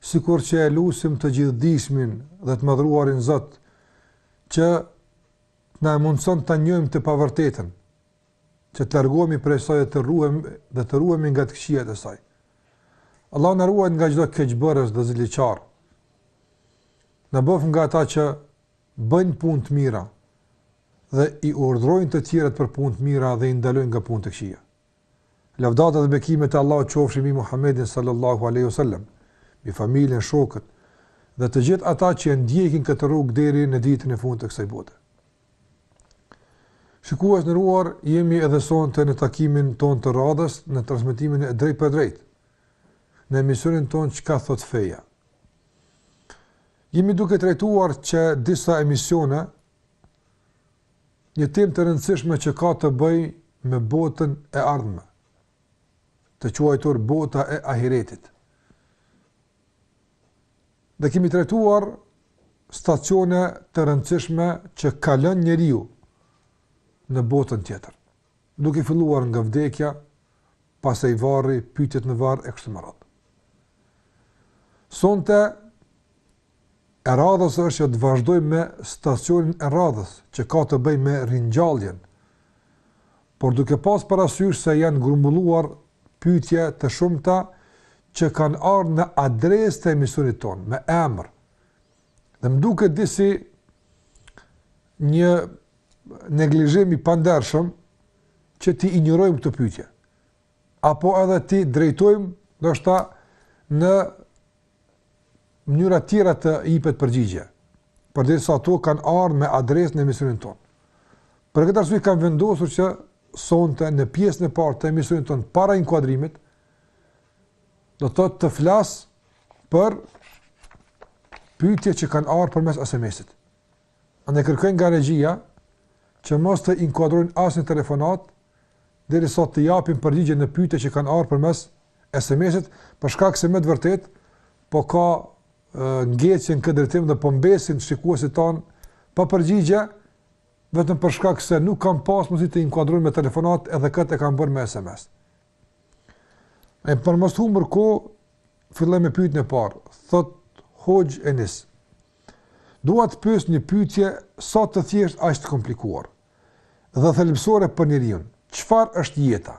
sikur që e lusim të gjithëdijshmin dhe të Madhëruarin Zot që na e mundëson të njohim të pavërtetën, që të largohemi prej saj dhe të ruhem dhe të ruhemi nga të këqijat e saj. Allah na ruajt nga çdo keqbërës dhe ziliqar. Na bëftë nga ata që bëjnë punë të mira dhe i urdhrojnë të tjerët për punë të mira dhe i ndalojnë nga punë të këqija. Lavdata dhe bekimet e Allahut qofshin mbi Muhammedin sallallahu alaihi wasallam, mbi familjen, shokët dhe të gjithë ata që e ndjekin këtë rrugë deri në ditën e fundit të kësaj bote. Shikues të nderuar, jemi edhe sonte në takimin tonë të radhës në transmetimin e drejtpërdrejtë në emisionin tonë Çka thotë feja. Jemi duke trajtuar që disa emisione Një temë të rëndësishme që ka të bëjë me botën e ardhme, të quajtur bota e ahiretit. Dhe kemi trajtuar stacione të rëndësishme që kalon njeriu në botën tjetër. Duke filluar nga vdekja, pastaj varri, pyetjet në varr e kështu me radhë. Sonte E radhës është që të vazhdojmë me stacionin e radhës, që ka të bëjë me ringjalljen, por duke pas parasysh se janë grumbulluar pyetje të shumta që kanë ardhur në adresë të emisionit tonë, me emër, dhe më duket disi një neglizhim i pandershëm që t'i injorojmë këto pyetje apo edhe t'i drejtojmë ndoshta në mënyra tjera të jipet përgjigje, përderisa ato kanë ardhë me adresë në emisionin tonë. Për këtë arsye kam vendosur që sonte në pjesën e parë të emisionit tonë para inkuadrimit, do të të flas për pytje që kanë ardhë përmes SMS-it. Andaj kërkoj nga regjia që mos të inkuadrojnë asnjë telefonatë derisa të japim përgjigje në pyetjet që kanë ardhur përmes SMS-it, për shkak se me të vërtetë po ka ngecje në këtë drejtim dhe po mbesin shikuesit tanë pa përgjigje vetëm për shkak se nuk kanë pas mundësi të inkuadrojnë me telefonatë edhe këtë e kanë bërë me SMS. E për mos humbur kohë, filloj me pyetjen e parë. Thotë Hoxhë Enis. Dua të pyes një pyetje sa të thjeshtë aq të komplikuar dhe thelbësore për njeriun, çfarë është jeta?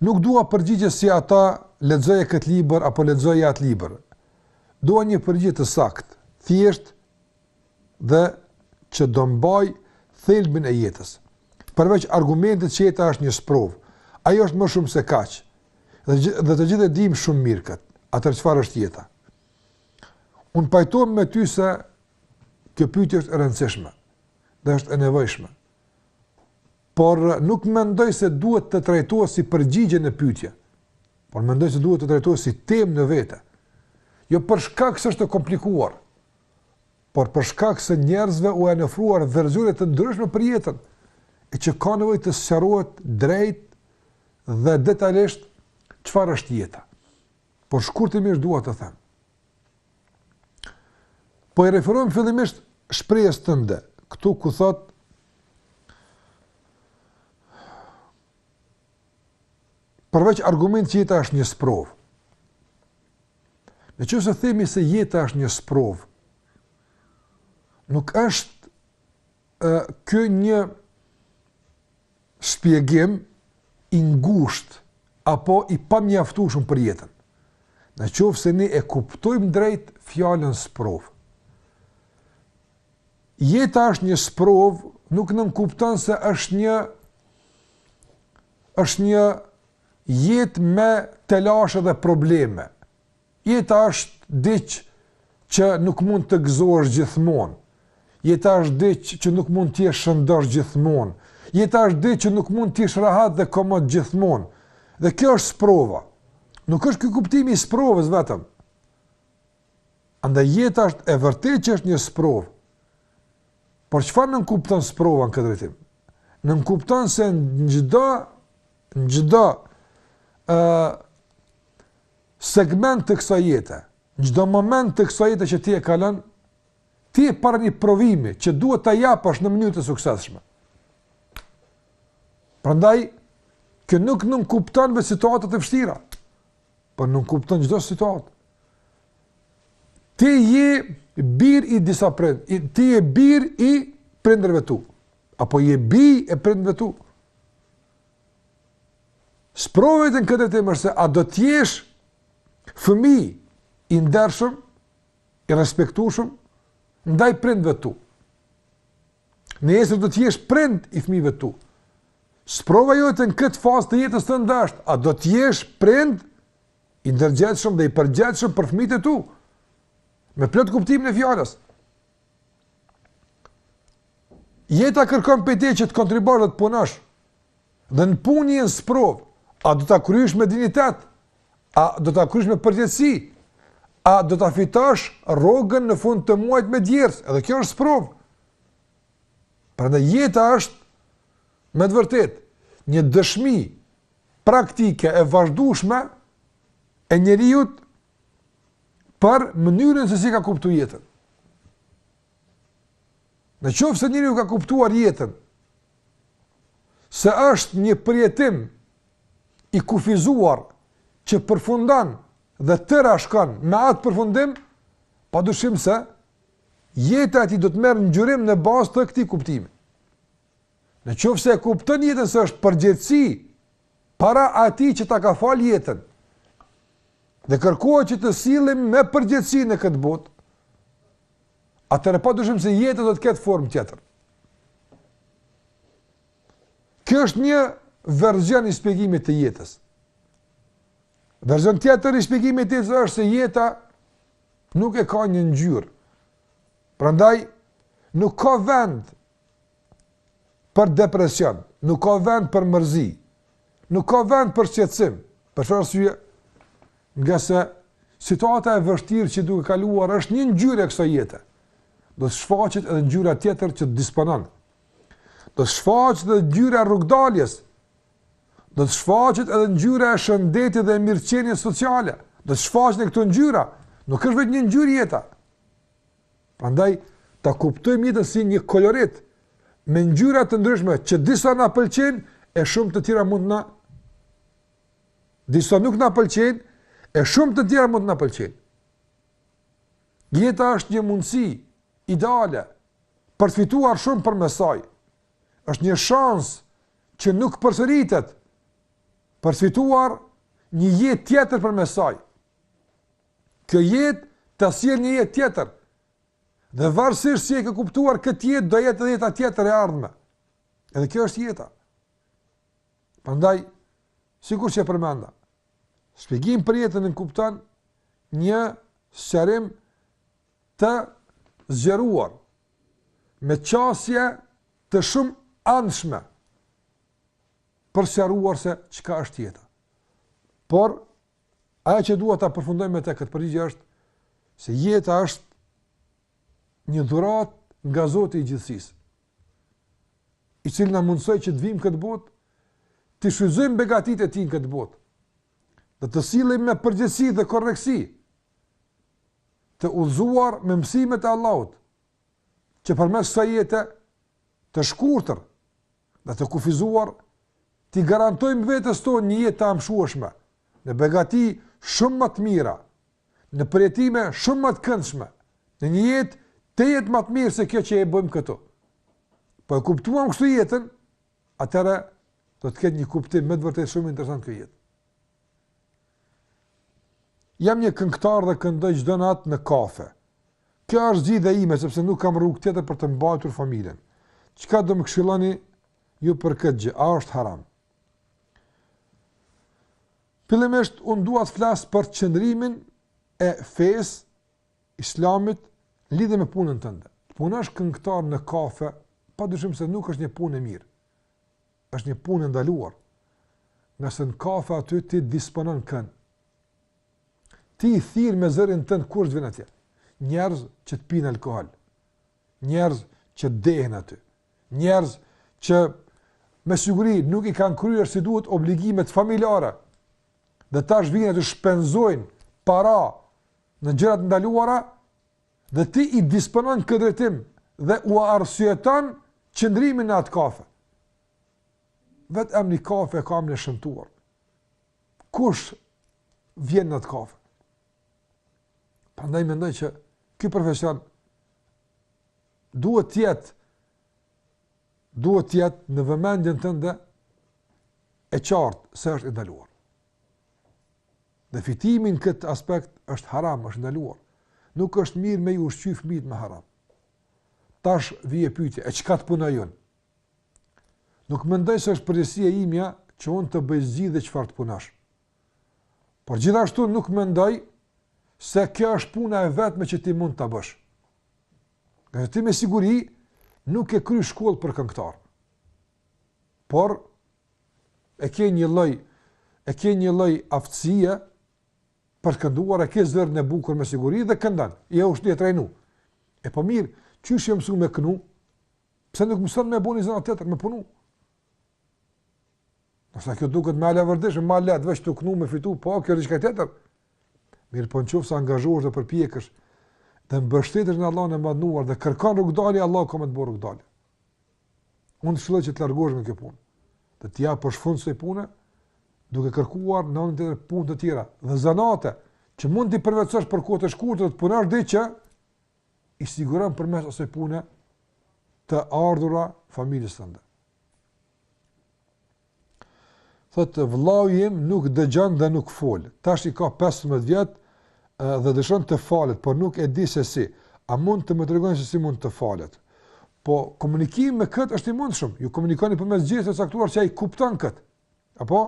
Nuk dua përgjigje si ata lexoje këtë libër apo lexoje atë libër. Dua një përgjigje të saktë, thjesht dhe që të mbajë thelbin e jetës. Përveç argumentit që jeta është një sprovë, ajo është më shumë se kaq. Dhe të gjithë e dimë shumë mirë kët. Atë çfarë është jeta? Unë pajtohem me ty se kjo pyetje është e rëndësishme dhe është e nevojshme. Por nuk mendoj se duhet të trajtohet si përgjigje në pyetje, por mendoj se duhet të trajtohet si temë në vete. Jo për shkak se është e komplikuar, por për shkak se njerëzve u janë ofruar versione të ndryshme për jetën, e që ka nevojë të sqarohet drejt dhe detalisht çfarë është jeta. Por shkurtimisht dua të them. Po i referohem fillimisht shprehjes tënde, këtu ku thot përveç argument që jeta është një sprovë. Në qoftë se themi se jeta është një sprovë, nuk është kjo një shpjegim i ngushtë apo i pamjaftueshëm për jetën. Në qoftë se ne e kuptojmë drejt fjalën sprovë. Jeta është një sprovë, nuk nënkupton se është një është një jetë me telashe dhe probleme. Jeta është diç që nuk mund të gëzohesh gjithmonë. Jeta është diç që nuk mund të jesh shëndosh gjithmonë. Jeta është diç që nuk mund të jesh rehat dhe komod gjithmonë. Dhe kjo është sprova. Nuk është ky kuptimi i sprovës vetëm. Andaj jeta është e vërtetë që është një sprovë. Por çfarë nënkupton sprova në këtë drejtim? Nënkupton se në çdo në çdo ë segment të kësaj jete, çdo moment të kësaj jete që ti e kalon, ti je para një provimi që duhet ta japësh në mënyrë të suksesshme. Prandaj kjo nuk nënkupton veç situatët e vështira, por nënkupton çdo situatë. Ti je bir i disa prind, ti je bir i prindërve tu, apo je bijë e prindërve tu. Sprova jote në këtë drejtim është se a do të jesh fëmijë i ndershëm, i respektueshëm ndaj prindve të tu. Nesër do të jesh prind i fëmijëve të tu. Sprova jote në këtë fazë të jetës tënde është, a do të jesh prind i ndërgjethshëm dhe i përgjegjshëm për fëmijët e tu. Me plot kuptimin e fjalës. Jeta kërkon prej teje që të kontribuosh dhe të punosh Dhe në punë je në sprovë, a do ta krysh me dinjitet, a do ta krysh me përgjegjësi, a do ta fitosh rrogën në fund të muajt me djersë, edhe kjo është sprovë. Prandaj jeta është, me të vërtetë, një dëshmi praktike e vazhdueshme e njeriut për mënyrën se si e ka kuptu jetën. Në qoftë se njeriu e ka kuptuar jetën, se është një përjetim i kufizuar që përfundon dhe e tëra shkon me atë përfundim, pa dyshim se jeta e atij do të merr ngjyrim në bazë të këtij kuptimi. Në qoftë se e kupton jetën se është përgjegjësi para atij që ta ka falë jetën, dhe kërkohet që të sillemi me përgjegjësi në këtë botë, atëherë pa dyshim se jeta do të ketë formë tjetër. Kjo është një verzion i shpjegimit të jetës. Verzion tjetër i shpjegimit të jetës është se jeta nuk e ka një ngjyrë. Prandaj nuk ka vend për depresion, nuk ka vend për mërzi, nuk ka vend për shqetësim, për çfarë arsye, ngase situata e vështirë që je duke kaluar është një ngjyrë e kësaj jete, do të shfaqet edhe ngjyra tjetër që të disponon, do të shfaqet edhe ngjyra e rrugëdaljes, do të shfaqet edhe ngjyra e shëndetit dhe mirëqenies sociale, do të shfaqen edhe këto ngjyra, nuk është vetëm një ngjyrë jeta, Prandaj, ta kuptojmë jetën si një kolorit, me ngjyra të ndryshme, që disa na pëlqejnë, e shumë të tjera mund na disa nuk na pëlqejnë, e shumë të tjera mund të na pëlqejnë. Jeta është një mundësi ideale për të fituar shumë përmes saj. Është një shans që nuk përsëritet për të fituar një jetë tjetër përmes saj. Kjo jetë të sjellë një jetë tjetër. Dhe varësisht si e ke kuptuar këtë jetë, do jetë edhe jeta tjetër e ardhme. Edhe kjo është jeta. Prandaj, sikur që e përmenda, shpjegim për jetën nënkupton një sqarim të zgjeruar, me qasje të shumanshme, për të sqaruar se çka është jeta. Por, Ajo që dua ta përfundoj me të këtë përgjigje është se jeta është një dhuratë nga Zoti i gjithësisë, i cili na mundësoi që të vijmë në këtë botë, t'i shfrytëzojmë begatitë e tij në këtë botë, dhe të sillemi me përgjegjësi dhe korrektësi, të udhëzuar me mësimet e Allahut, që përmes kësaj jete të shkurtër dhe të kufizuar, t'i garantojmë vetes tonë një jetë të amshueshme, në begati shumë më të mira, në përjetime shumë më të këndshme, në një jetë tejet më të mirë se kjo që e bëjmë këtu. Po e kuptuam kështu jetën, atëherë do të ketë një kuptim me të vërtetë shumë interesant kjo jetë. Jam një këngëtar dhe këndoj çdo natë në kafe. Kjo është zgjidhja ime sepse nuk kam rrugë tjetër për të mbajtur familjen. Çka do më këshilloni ju për këtë gjë? A është haram? Fillimisht unë dua të flas për qëndrimin e fesë islame lidhur me punën tënde. Puna si këngëtar në kafe, padyshim se nuk është një punë e mirë. është një punë e ndaluar. Sepse në kafe aty ti disponon kën. Ti i thirr me zërin tënd që të vijnë atje. Njerëz që të pinë alkohol. Njerëz që të dehen aty. Njerëz që me siguri nuk i kanë kryer si duhet obligimet familjare. Dhe tash vijnë aty shpenzojnë para në gjëra të ndaluara, Dhe ti i disponon në këtë drejtim dhe ua arsyeton qëndrimin në atë kafe. Vetë emri kafe e ka emrin e shëmtuar. Kush vjen në atë kafe? Prandaj mendoj që ky profesion duhet të jetë duhet të jetë në vëmendjen tënde e qartë se është i ndaluar. Dhe fitimi në këtë aspekt është haram, është i ndaluar. Nuk është mirë me i ushqy fëmijët me haram. Tash vjen pyetja, e çka të punoj unë? Nuk mendoj se është përgjegjësia ime që unë të bëj zgjidhje çfarë të punosh. Por gjithashtu nuk mendoj se kjo është puna e vetme që ti mund ta bësh. Ti me siguri nuk ke kry shkollë për këngëtar. Por e ke një lloj e ke një lloj aftësie për të kënduar, e ke zërin e bukur me siguri dhe këndon. Ja është u trajnu. E po mirë, çysh jam mësu me knu? Pse nuk mëson me bo ni zanat tjetër, me punu? Nëse kjo duket më e leverdishme, më e lehtë veç me knu me fitu, po kjo është diçka tjetër. Mirë, po në qoftë se angazhohesh dhe përpiqesh, dhe mbështetesh në Allahun e madhëruar dhe kërkon rrugdalje, Allahu ka me të bo rrugdalje. Unë të këshilloj që të largohesh nga kjo punë. Dhe t'i japësh fund kësaj pune, duke kërkuar në anën tjetër punë të tjera. Dhe zanate, që mund t'i përvetësosh për kohë të shkurtë dhe të punosh diç që i siguron përmes asaj pune të ardhura familjes tënde. Thotë, vëllau im nuk dëgjon dhe nuk folë. Tash i ka pesëmbëdhjetë vjet dhe dëshiron të falet, por nuk e di se si. A mund të më tregoni se si mund të falet? Po komunikimi me kët është i mundshëm. Ju komunikoni përmes gjesteve të caktuara që ai kupton kët. Apo?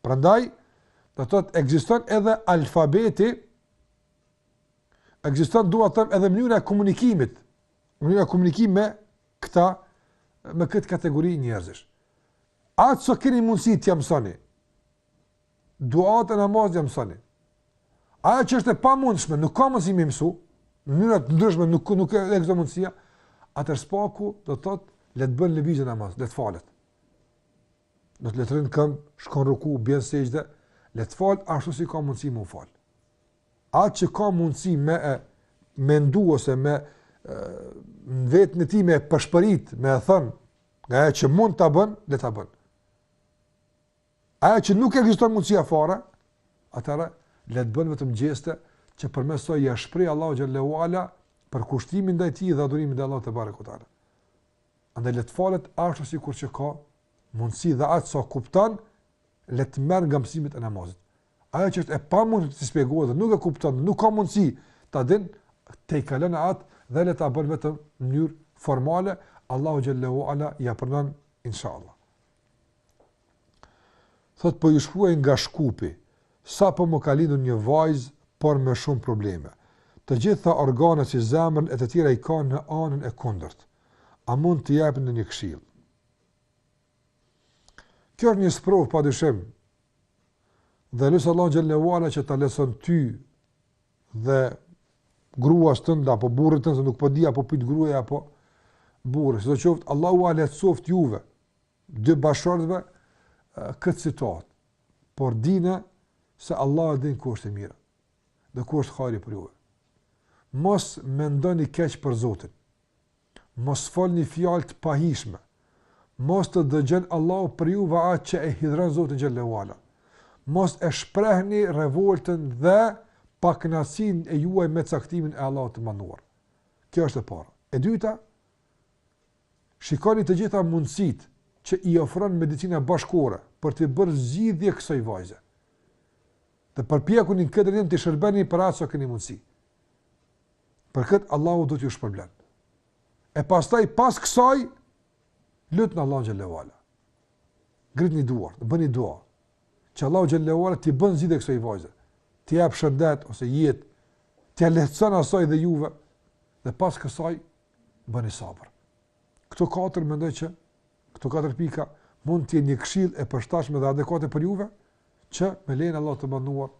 Prandaj do thotë ekziston edhe alfabeti ekziston dua të them edhe mënyra e komunikimit. Mënyra e komunikimit me këta me këtë kategori njerëzish. Atë sa keni mundësi t'ia mësoni, duat e namazit ia mësoni. Ajo që është e pamundshme, nuk ka mundësi me i mësu, në mënyra të ndryshme nuk, nuk ekziston mundësia, atëherë së paku do të thotë, le të bën lëvizjet e namazit, le të falet. Domethënë le të rrin në këmbë, shkon në ruku, bjen në sexhde, le të falet, ashtu si ka mundësi m'u falë. Atë që ka mundësi me e mendu ose me në veten e tij me e pëshpërit, me e thënë, nga ajo që mund ta bën, le ta bën. Ajo që nuk ekziston mundësia fare, atëherë, le të bën vetëm gjeste, që përmes saj ia shpreh Allahut xhelle ue ala përkushtimin e tij dhe adhurimin ndaj Allahut tebareke ue teala. Andaj le të falet ashtu sikur që ka mundësi dhe atë sa kupton, le të merr nga mësimet e namazit. Ajo që është e pamundur të shpjegohet dhe nuk e kupton, nuk ka mundësi ta din, tejkalone atë dhe le ta bën vetëm në mënyrë formale, Allahu xhelle ue ala ja pranon inshallah. Thot po ju shkruaj nga Shkupi, sapo më ka lindur një vajzë, por me shumë probleme. Të gjitha organet si zemrën e të tjera i ka në anën e kundërt. A mund të jepni ndonjë këshillë? Kjo është një sprovë pa dyshim. Dhe lus Allahun xhelle ue ala që ta lehtëson ty dhe gruas tënde, apo burrit tënd, nuk po di a po pyet gruaja apo burri. Sidoqoftë, Allahu ua lehtësoftë juve, dy bashkëshortëve, këtë situatë. Por dine se Allahu e din ku është e mira dhe ku është hajri për juve. Mos mendoni keq për Zotin, Mos folni fjalë të pahijshme. Mos të dëgjon Allahu prej juve atë që e hidhron Zotin xhelle ue ala. Mos e shprehni revoltën dhe pakënaqësinë e juaj me caktimin e Allahut të Madhëruar. Kjo është e para. E dyta, shikoni të gjitha mundësitë që i ofron medicina bashkëkohore për t'i bërë zgjidhje kësaj vajze. Dhe përpjekuni në këtë drejtim t'i shërbeni për aq sa keni mundësi. Për këtë Allahu do t'ju shpërblen. E pastaj pas kësaj lutne Allahun xhelle ue ala. Ngritni duart, bëni dua. Që Allahu xhelle ue ala t'i bën zgjidhje kësaj vajze. T'i jap shëndet ose jetë, t'ia lehtëson asaj dhe juve dhe pas kësaj bëni sabër. Këto katër mendoj që Këto katër pika mund të jenë një këshillë e përshtatshme dhe adekuate për juve, që me lejen e Allahut të madhëruar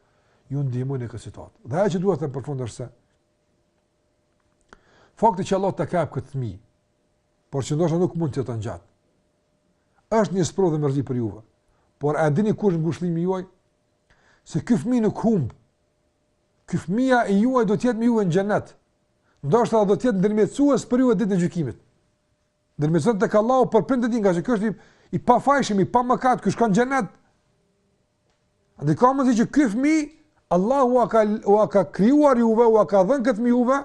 ju ndihmojnë në këtë situatë. Dhe ajo që dua të them për fund është se fakti që Allahu ta ka dhënë këtë fëmijë, por që ndoshta nuk mund të jeton gjatë. Është një sprovë dhe mërzi për juve. Por a dini ku është ngushëllimi juaj? Se ky fëmijë nuk humb. Ky fëmija i juaj do të jetë me ju në xhenet. Ndoshta do të jetë ndërmjetësues për ju ditën e gjykimit. Ndërmjetëson tek Allahu për prindët e tij, ngaqë ky është i, i pafajshëm, i pamëkat, ky shkon në xhenet. Dhe ka mundësi që ky fëmi, Allahu ua ka, ua ka krijuar juve, ua ka dhënë këtë fëmi juve,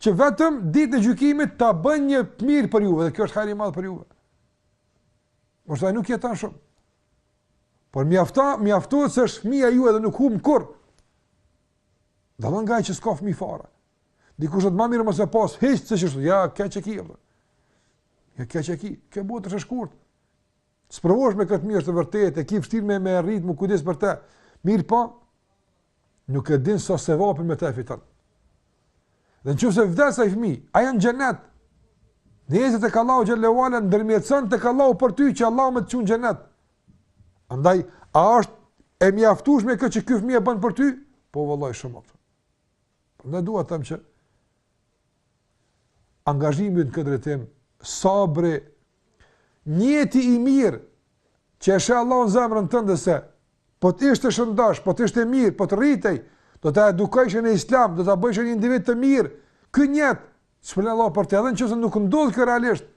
që vetëm ditën e gjykimit ta bënë një të mirë për juve, dhe kjo është hajr i madh për juve. Por sa nuk jeton shumë. Por mjafton, mjafton se është fëmija juaj dhe nuk humb kurrë. Dhe dallon nga ai që s'ka fëmi fare. Dikush thotë më mirë mos me pas hiç se kështu. Jo, keq e ki. Jo, keq e ki. Kjo botë është e shkurt. Sprovosh me këtë fëmijë është e vërtetë, e ki vështirë me me rrit, me u kujdes për të. Mirëpo nuk e din sa sevapi me të fiton. Dhe në qoftë se vdes ai fëmijë, ai është në xhenet. Nesër tek Allahu xhelle ue ala ndërmjetson tek Allahu për ty që Allahu me të çu në xhenet. Andaj a është e mjaftueshme kjo që ky fëmijë bën për ty? Po vallahi shumë. Prandaj dua të them që angazhimi në këtë drejtim, sabri, nijeti i mirë që e sheh Allahu në zemrën tënde se po të ishte shëndosh, po të ishte mirë, po të rritej, do ta edukojshe në islam, do ta bëjshe një individ të mirë, ky nijet, shpërblen Allahu për të edhe në qoftë se nuk ndodh kjo realisht,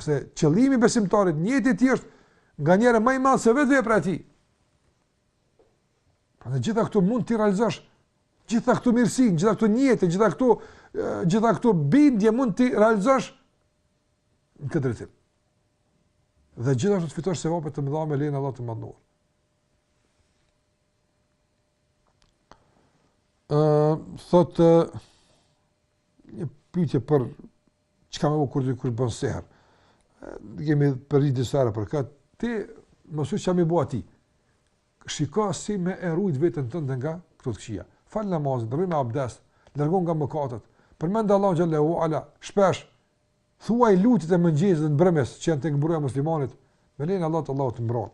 se qëllimi i besimtarit, nijeti i tij është nganjëherë ma i madh se vetë vepra e tij, Pra të gjitha këto mund t'i realizosh, gjitha këto mirësi, gjitha këto nijete, gjitha këto, gjitha këto bindje mund t'i realizosh në këtë drejtim. Dhe gjithashtu të fitosh sevape të mëdha me lejen e Allahut të madhëruar. Uh, thotë, uh, Një pyetje për shembull kur dikush bën sehr. Ne kemi përmend disa herë për këtë. Ti më thuaj çka me bo ti. Shiko si me e rujt veten tënde nga këto të këqija. Fal namaz, rri me abdes, largohu nga mëkatet. Përmend Allahu xhallahu ala, shpesh thuaj lutjet e mëngjesit dhe mbrëmjes që janë tek mbrojtja e muslimanit. Me lejen e Allahut Allahu të mbron.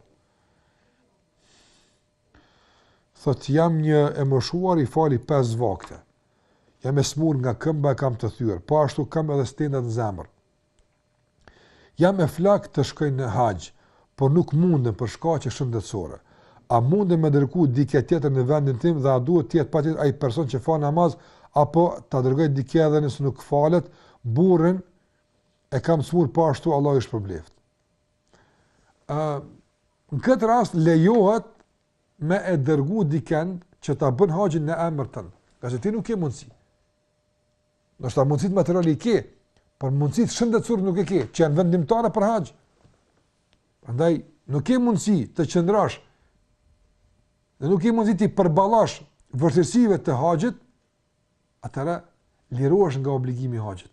Thotë, jam një e moshuar i fali pesë vakte. Jam e smur nga këmba e kam të thyer, po ashtu kam edhe stentat në zemër. Jam e flaktë të shkoj në haxh, por nuk mundem për shkaqe shëndetësore. A mundem me dërgu dikë tjetër në vendin tim dhe a duhet të jetë patjetër ai person që fal namaz apo ta dërgoj dikë edhe nëse nuk falet, burrin e kam smur po ashtu Allahu i shpërbleft. Ë Në këtë rast lejohet me e dërgu diken që ta bën haxhin në emër tënd, ngase ti nuk ke mundësi. Ndoshta mundësit materiale i ke, por mundësit shëndetësore nuk e ke, që janë vendimtare për haxh. Prandaj nuk ke mundësi të qëndrosh dhe nuk ke mundësi t'i përballosh vështirësive të haxhit, atëherë lirohesh nga obligimi i haxhit.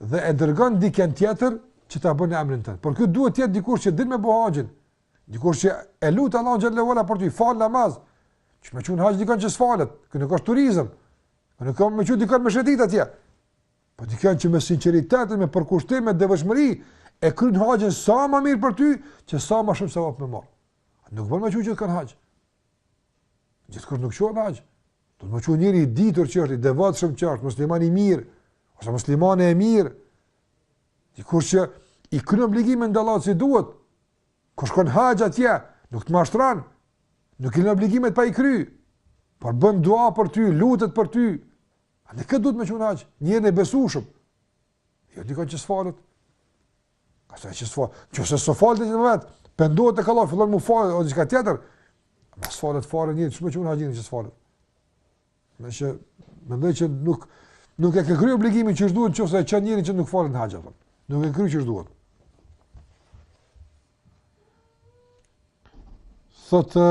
dhe e dërgon dikën tjetër që ta bën në emrin tënd. Por ky duhet të jetë dikush që din me bo haxhin. Dikush që e lut Allahu xhallahu ala për ty fal namaz. Qysh me qu në haxh dikon që sfalet, ky nuk është turizëm. Nuk është me qu dikon me shëtit atje. Po dikon që me sinqeritet dhe me përkushtim me devotshmëri e kryen haxhin sa më mirë për ty, që sa më shumë sevap me marr. Nuk bën me qu gjithkënd në haxh. Gjithkush nuk qohet në haxh. Duhet me qu njeri i ditur që është, i devotshëm që është, musliman i mirë, ose muslimane e mirë, dikush që i kryn obligimet ndaj Allahut si duhet, kur shkon haxh atje, nuk të mashtron, nuk i len obligimet pa i kry, por bën dua për ty, lutet për ty, andaj duhet me qu në haxh njerin e besueshëm, jo dikon që s'falet, Pastaj që s'fal, në qoftë se s'o falë deri atë moment, pendohet e ka kalu, fillon mu falë, o diçka tjetër, ama s'falet fare njeri, qysh me qu në haxh një që s'falet. Me që, mendoj që nuk, nuk e ke kry obligimin qysh duhet, në qoftë se e qon njeri që nuk falet në haxh, nuk e ke kry qysh duhet. Thotë,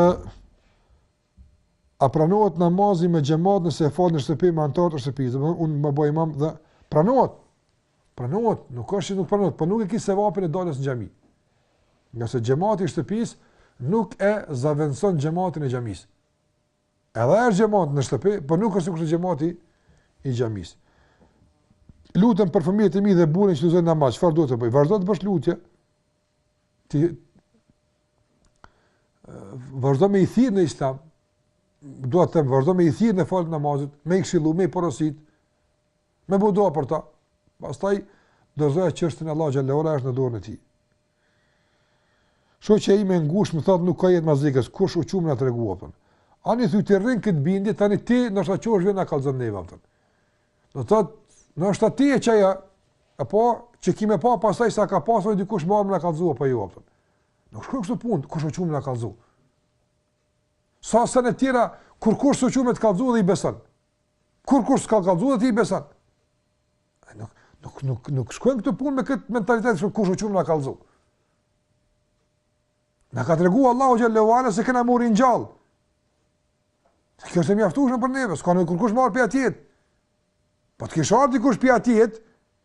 A pranohet namazi me xhamat nëse e fal në shtëpi me anëtarët e shtëpisë? Do të thotë unë me u bo imam dhe pranohet. Pranohet, nuk ka si nuk pranohet, por nuk e ke sevapin e daljes në xhami. Ngase xhamati i shtëpisë nuk e zëvendëson xhamatin e xhamisë. Edhe është xhamat në shtëpi, por nuk është sikur xhamati i xhamisë. Lutem për fëmijët e mi dhe burrin që lëshojnë namaz, çfarë duhet të bëj? Vazhdo të bësh lutje. ti vazhdo me i thirr në islam, do të them vazhdo me i thirr në falje të namazit, me i kshillu, me i porosit, me bo dua për ta. Pastaj dorëzoja çështjen Allahut xhelle ue ala është në dorën e tij. Shoqja ime e ngushtë më thotë nuk ka jetë mas vdekjes, kush u çu me na tregu aty. Ani thu ti rrin kët bindje tani ti ndoshta çosh vjen na kallzon neve aty. Do të thotë, nashta ti e çaj, e po, çka ki me pa pastaj, s'ka pas dikush me ardh me na kallzu për ju, a kupton. Nuk shkojn kështu punët, kush u çu me na kallzu. Sa sene tjera kurkush s'u çu me të kallzu dhe i beson. Kurkush s'ka kallzu dhe ti i beson. Nuk, nuk, nuk, nuk shkojn këto punë me këtë mentalitet, kush u çu me na kallzu. Na ka tregu Allahu xhelle ue ala se kena me u ringjall. Kjo është e mjaftueshme për neve, s'ka ne kurkush me ardh pej atjehit. Po të kish ardh dikush pej atjehit,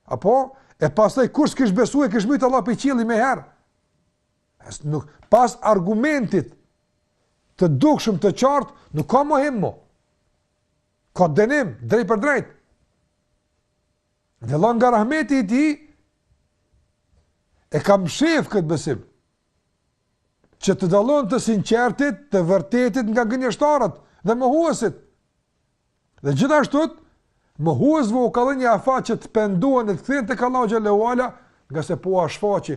apo e pastaj kush s'kish besu, e kish myt Allah pe qielli meniherë. Se pas argumentit të dukshëm të qartë, nuk ka mohim mo. Ka dënim drejtpërdrejt. Dhe Allah nga rahmeti i tij, e ka mshef këtë besim, që të dallon të sinqertit, të vërtetit nga gënjeshtarët dhe mohuesit. Dhe gjithashtu, mohuesve u ka dhënë një afat që të pendohen dhe të kthehen tek Allahu xhelle ue ala, ngase po u shfaq.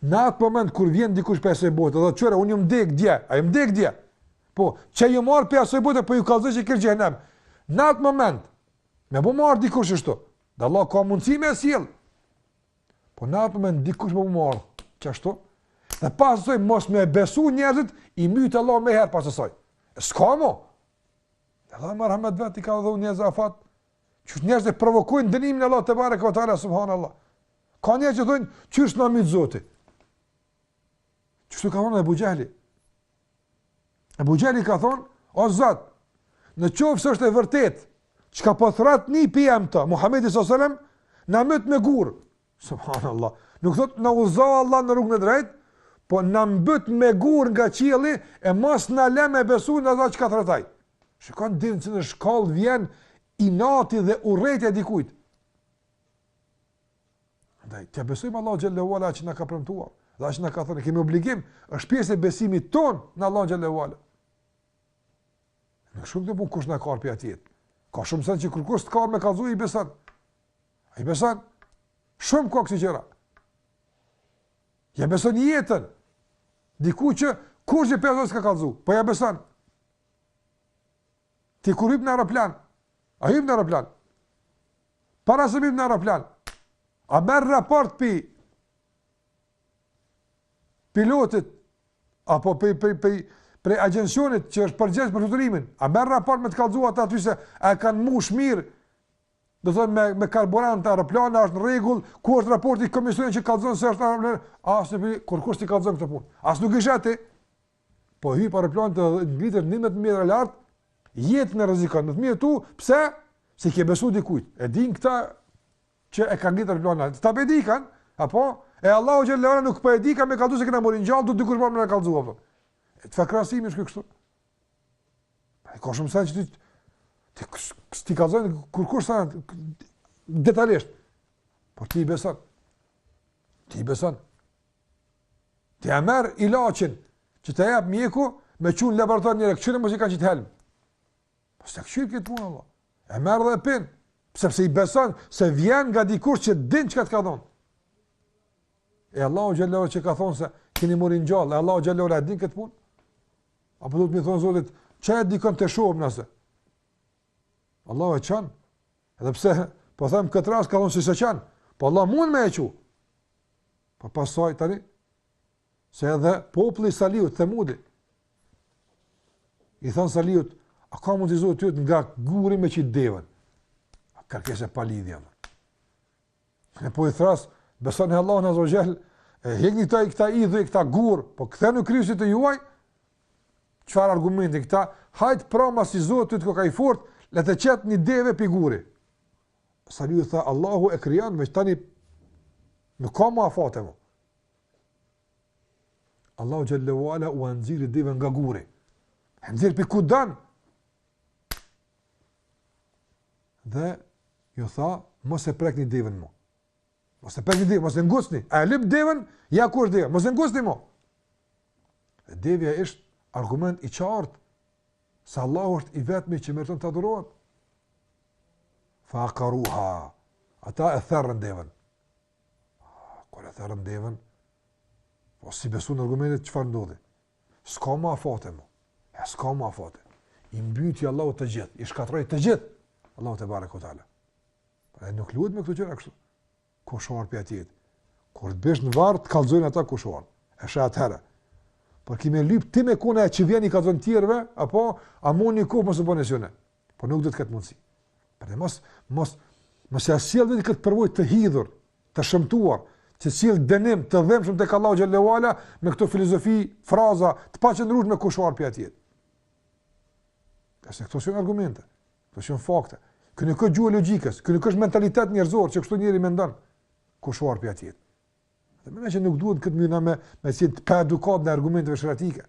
Në atë moment kur vjen dikush prej asaj bote, do të thotë, "Unë kam dek dje, ai ka dek dje." Po, çe jam ardh prej asaj bote, po ju kallzoj që ka xhehenem. Në atë moment, me pas ardh dikush ashtu. Dhe Allah ka mundësi me e sjell. Po në atë moment dikush me ardh qashtu? Dhe pas asoj, mos me besu njerëzit, i myt Allahu meniherë pas asoj. E s'ka mo? Dhe Allah me rahmet të vet i ka dhënë njerëzve afat, që njerëzit provokojnë dënimin e Allahut tebareke ue teala, subhanallah. Ka njerëz që thojn, qysh s'na myt Zoti? Qeshtu ka thonë Ebu Xhehli. Ebu Xhehli ka thonë, o Zot, në qoftë se është e vërtet, çka po thrret nipi im, do thotë, Muhammedi alejhi selam, na mbyt me gurë. Subhanallah. Nuk thotë, na udhëzo Allah në rrugën e drejtë, po na mbyt me gurë nga qielli, e mos na le me besu në atë çka thrret ai. Shikoni deri në çfarë shkalle vjen inati dhe urrejtja e dikujt. Andaj, të besojmë Allahun xhelle ue ala çka na ka premtuar, dhe çka na ka thënë, kemi obligim, është pjesë e besimit tonë në Allahun xhelle ue ala. Nuk shkojn kto punë, kush na ka ardh pej atjehit? Ka shumë sen që kërkush s'të ka kallzu, i beson. A i beson? Shumë ka kësi gjëra. Ja beson jetën. dikujt që, kush për të s'ka kallzu, po ja beson. Ti kur hyp në aeroplan, a hyp në aeroplan? Para se hyp në aeroplan, a merr raport pej pilotit apo pej pej pej prej agjencionit që është përgjegjës për fluturimin, a merr raport me të kallëzu ata aty se a e kanë mbush mirë? Domethënë me me karburant aeroplani është në rregull, ku është raporti i komisionit që kallëzon se është aeroplan? Asnjë kurkush s'ta kallëzon këtë punë? As nuk isha ti. Po hyp në aeroplan të ngritet 11 mijë metra lart, jetën e rrezikon. Me fëmijët tu, pse? Se i ke besu dikujt? E din këta që e kanë ngritur aeroplanin. Ata po e dikan, a po e Allahu xhel-le nuk po e dika me kallëzu se kena me u ringjall, do dikush po me na kallëzu apo. E te krahasimi është kështu. Po ka shumë s'ti ti ti kallëzon kurkush detajisht. Po ti i beson. Ti i beson. Ti e merr ilaçin që ta jep mjeku, me çu n'laborator një reaksion mos i kanë qitë helm. Po s'e kqyr këtë punë vallah. E merr dhe e pin, sepse i beson se vjen nga dikush që e din çka të ka dhënë. E Allahu xhel-le ue ala që ka thonë se keni me u ringjall, Allahu xhel-le ue ala e din këtë punë. Apo do ti me i thonë Zotit, çoje dikon ta shohim. Nëse Allahu e çon. Edhe pse po them këtë rast ka thonë se s'e çon, po Allah mund me e çu. Po pasoja tani se edhe populli Salihut, Themudi. I thanë Salihut, a ka mundësi Zoti yt nga guri me çit devën? A kërkesë pa lidhje. E po i thras, besoni Allahun azze ue xhel, e hekni këta këta idhuj, këta gur, po kthehuni Krijuesit tuaj. Çfarë argumenti ke ti? Hajt pra masi Zoti yt koka i fortë, le ta çet një deve pej gurit. Salihu tha Allahu e krijon veç tani nuk ka më afate mo. Allahu xhel-le ue ala ua nxjerr deve nga guri. E nxjerr pej ku don. Dhe ju tha, mos e prekni devën mo. Mos e prekni devën, mos e ngusni. A e lypët devën, ja ku është devja, mos e ngucni mo. Dhe devja është argument i qartë, se Allah është i vetmi që meriton të adhurohet. Fa akaruha, ata e therën devën. Kur e therën devën, po s'i besun argumentet, çfarë ndodhi? S'ka më afate mo. E s'ka më afate. I mbyti Allahu të gjithë, i shkatërroi të gjithë. Allahu tebareke ue teala. Pra nuk luhet me këto gjëra kështu. Kush erdh pej atyt. Kur të biesh në varr të kallzojnë ata kush erdh. Veç atëherë. Por ki me lyp ti me kanë që vjen i kallzon tjerëve, apo a mundi ku mos e bëni sune? Po nuk do të ketë mundësi. Për të mos mos mos ia sjell vetes këtë përvojë të hidhur, të shëmtuar, që sjell dënim të dhëmshëm tek Allahu xhelle ue ala me këto filozofi, fraza të paqëndrueshme kush u ardh prej atje. Kësaj këto janë argumente, këto janë fakte. Kjo nuk është gjuhë e logjikës, kjo nuk është mentalitet njerëzor që kështu njeri mendon kush u ardh prej atje. Dhe mënej që nuk duhet domethënë me, me qenë të paedukatë ndaj argumenteve sheriatike.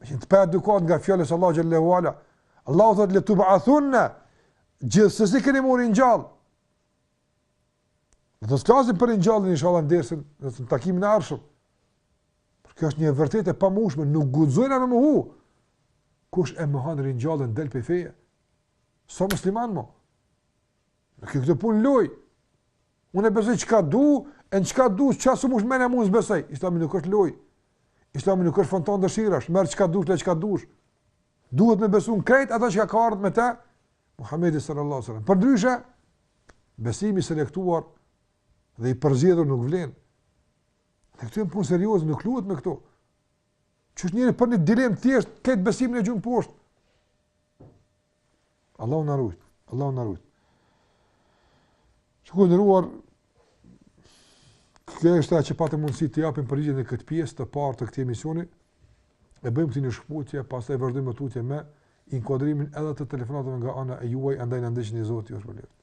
Me qenë të paedukatë ndaj fjalës Allahut xhelle ue ala. Allahu thotë, le tub'athunne, gjithsesi keni me u ringjallë. Dhe do të flasim për ringjallje, inshallah në dersin, në takimin e ardhshëm. Por kjo është një vërtetë e pamohueshme, nuk guxojna me mohu. Kush e mohon ringjalljen, del prej feje. S'është musliman mo? Nuk është kjo punë lojë. Unë besoj çka du, e në çka du, çka s'u mush mendja mund s'besoj. Islami nuk është lojë. Islami nuk është fontanë dëshirash, merr çka dush, le çka dush. Duhet me besu në krejt ato që ka ardhë me te, Muhammedi sallallahu sallam. Përndryshe, besimi i selektuar dhe i përzgjedhur nuk vlen. Edhe këto janë punë serioze, nuk luhet me këto. Qysh njeri për një dilemë thjesht, këtë besimin e gjun poshtë. Allahu na rujt, Allahu na rujt. Shikues të nderuar, kjo është ajo që patëm mundësi të japim përgjigje në këtë pjesë të parë të këtij emisioni. E bëjmë këtu një shkëputje, pastaj vazhdojmë më tutje me inkuadrimin edhe të telefonatave nga ana e juaj, andaj na ndiqni Zoti ju shpërbleftë.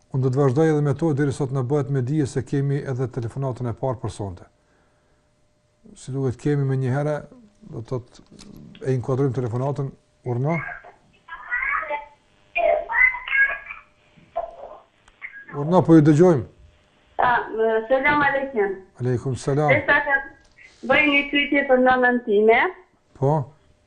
Unë do të vazhdoj edhe me to derisa të na bëhet me dije se kemi edhe telefonatën e parë për sonte. Si duket kemi menjëherë, do të thotë e inkuadrojmë telefonatën, urdhno. Urdhno po ju dëgjojmë. Ah, selam aleikum. Aleikum selam. Desha ta bëj një pyetje për nënën time. Po.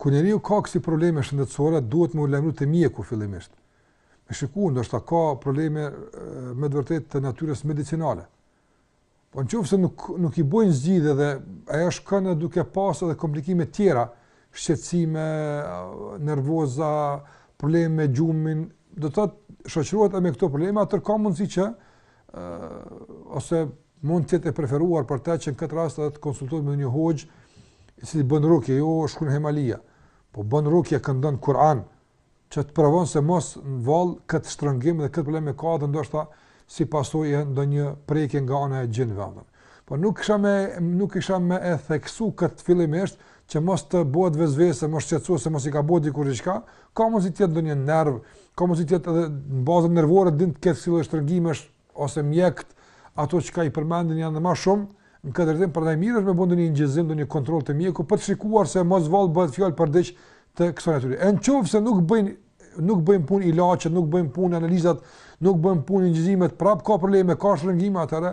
Kur njeriu ka kësi probleme shëndetësore, duhet me u lajmru te mjeku fillimisht. Me shiku ndoshta ka probleme me të vërtetë të natyrës medicinale. Po në qoftë se nuk, nuk i bojnë zgjidhje dhe ajo shkon duke pasë edhe komplikime tjera, shqetsime, nervoza, probleme me gjumin, do të thotë shoqërohet edhe me këto probleme, atër ka mundësi që ose mund të jetë e preferuar për ta që në këtë rast edhe të konsultohet me një hoxhë i cili bën rukje, jo shkon hajmalia, po bën rukje këndon Kur'an që të provon se mos vallë këtë shtrëngim dhe këtë problem e ka dhe ndoshta si pasojë e ndonjë prekje nga ana e xhinëve. Po nuk kisha me nuk kisha me e theksu kët fillimisht që mos të bëhet vezvese, mos shqetësohet se mos i ka bëu diku diçka, ka ndoshta ndonjë nerv, ka ndoshta edhe në bazën nervore din të ketë lloje shtrëngimesh ose mjekët, ato çka i përmendin janë më shumë në këtë rreth, prandaj mirë është me bënë një incizim, një kontroll te mjeku për të shikuar se mos vallë bëhet fjalë për diç të kësaj natyre. Në qoftë se nuk bëjnë nuk bëjnë punë ilaçet, nuk bëjnë punë analizat, nuk bëjnë punë incizimet, prap ka probleme, ka shtrëngime atëherë,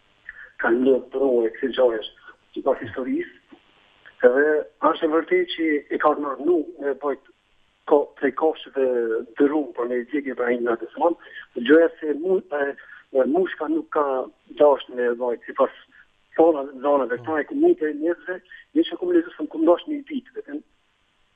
ka ndodh prova e kësaj gjaje sipas historisë edhe asht e vërtet që e ka urdhnu me bajt ka prej kafshëve drru për me i djeg Ibrahimin në atë zaman gjoja se mushka nuk ka dasht me e bajt sipas thanave zanave tona e komunve njerzve ne që kam lexu s'kam dasht me i dit vetëm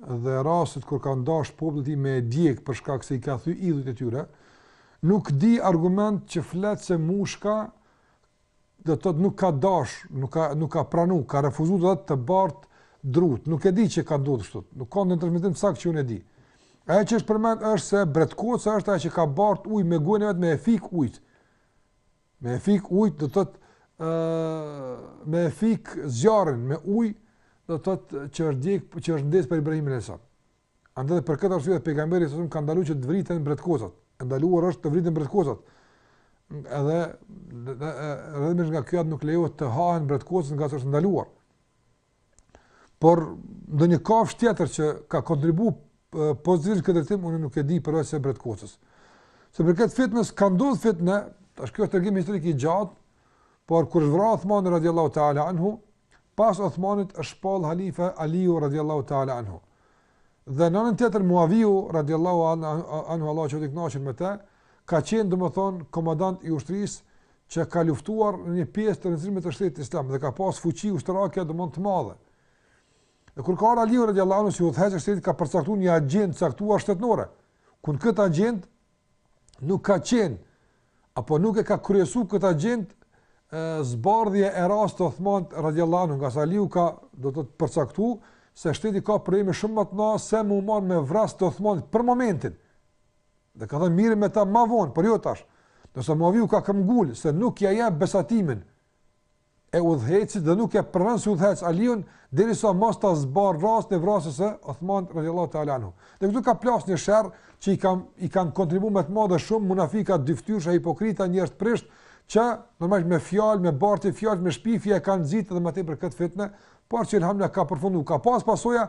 dhe rastit kur ka dashtë populli ti me e djeg për shkak se i ka thy idhujt e tyre, nuk di argument që flet se mushka do të thotë nuk ka dash, nuk ka nuk ka pranu, ka refuzu do të thotë të bart drut, nuk e di që ka ndodhur kështu, nuk ka ndonjë transmetim të saktë që unë e di. Ajo që është përmend është se bretkoca është ajo që ka bart ujë me gojën e vet me e fik ujët. Me e fik ujt do të thotë ë me e fik zjarrin me ujë do të thotë që është djeg që është ndez për Ibrahimin alejhi selam. Andaj për këtë arsye pejgamberi salallahu alejhi ve selem ka ndaluar që të vriten bretkozat. E ndaluar është të vriten bretkocat. Edhe rrjedhimisht nga kjo ajo nuk lejohet të hahen bretkocat ngase është ndaluar. Por ndonjë kafsh tjetër që ka kontribu pozitivisht këtë drejtim unë nuk e di përveç bretkocës. Sa i përket fitnes ka ndodhur fitnë, tash kjo është tregim historik i gjatë, por kur u vra Uthmani radhiyallahu ta'ala anhu, pas Uthmanit është shpall halife Aliu radhiyallahu ta'ala anhu. Dhe në anën tjetër Muaviu radhiyallahu anhu Allahu qoftë i kënaqur me të, ka qenë domethën komandant i ushtrisë që ka luftuar në një pjesë të rëndësishme të shtetit islam dhe ka pas fuqi ushtarake domethënë të madhe. E kur ka ardh Aliu radiallahu anhu si udhëheqës i shtetit ka përcaktuar një agjendë të caktuar shtetërore. Ku në këtë agjendë nuk ka qenë apo nuk e ka kryesu këtë agjendë zbardhja e rastit të Othman radiallahu anhu ngase Aliu ka do të thotë përcaktu se shteti ka probleme shumë më të mëdha se me u marr me vrasësit e Othmanit për momentin. Dhe ka thënë mirremi me ta ma vonë, por jo tash. Ndërsa Muaviu ka këmbngul se nuk ja jep besatimin e udhëheqësit dhe nuk e pranon si udhëheqës Aliun, derisa mos ta zbardh rastin e vrasësve të Othman radiallahu ta'ala anhu. Dhe këtu ka plas një sherr që i, kam, i kanë kontribu me të madhe shumë munafika, dyftyrsha, hipokrita, njerëz të prisht, që normalisht me fjalë, me bartje fjalë, me shpifje e kanë nxitë edhe më tepër këtë fitnë, por që elhamdulilah ka përfundu, ka pas pasoja,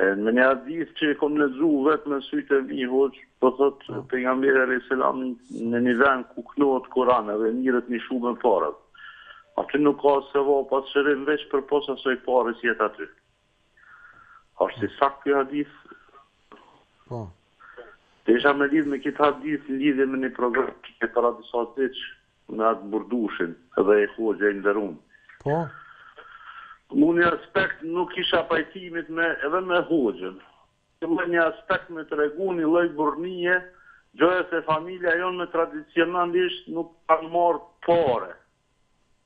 Në një hadith që e kom lexu vet me sytë e mi hoxhë, po thot pejgamberi alejhi selam në një vend ku knohet Kuran edhe mirret një shumë e parave. Aty nuk ka sevap as shërim veç përpos asaj pares që jet aty. A është i saktë ky hadith? Po. Desha me lidh me këtë hadith në lidhje me një program që ke para disa ditësh Në atë burdushin dhe i hoxhë e nderumë. Po. Në një aspekt nuk isha i pajtimit me edhe me hoxhën. Filloi një aspekt me tregu një lloj burrnie, gjoja se familja jonë ma tradicionalisht nuk kanë marrë pare.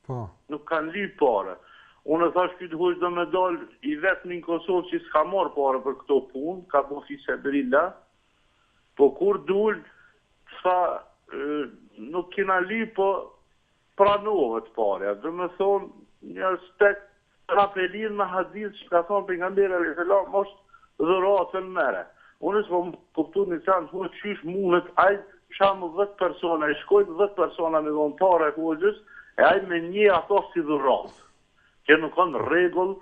Po. Nuk kanë lypë pare. Unë thash ky hoxhë do me dalë i vetmi në Kosovë që s'ka marrë pare për këto punë, ka bo fisebilila. Po kur dul tha nuk kena lyp po pranohet parja domethon një aspekt prap e lidh me hadith që ka thon pejgamberi alejhi selam osht dhurate mere une së kom kuptu një sen hoxh qysh munet ai shembull dhjet persona i shkojn dhjet persona me dhon pare hoxhës e ai me nje ato si dhurat kjo nuk o n'rregull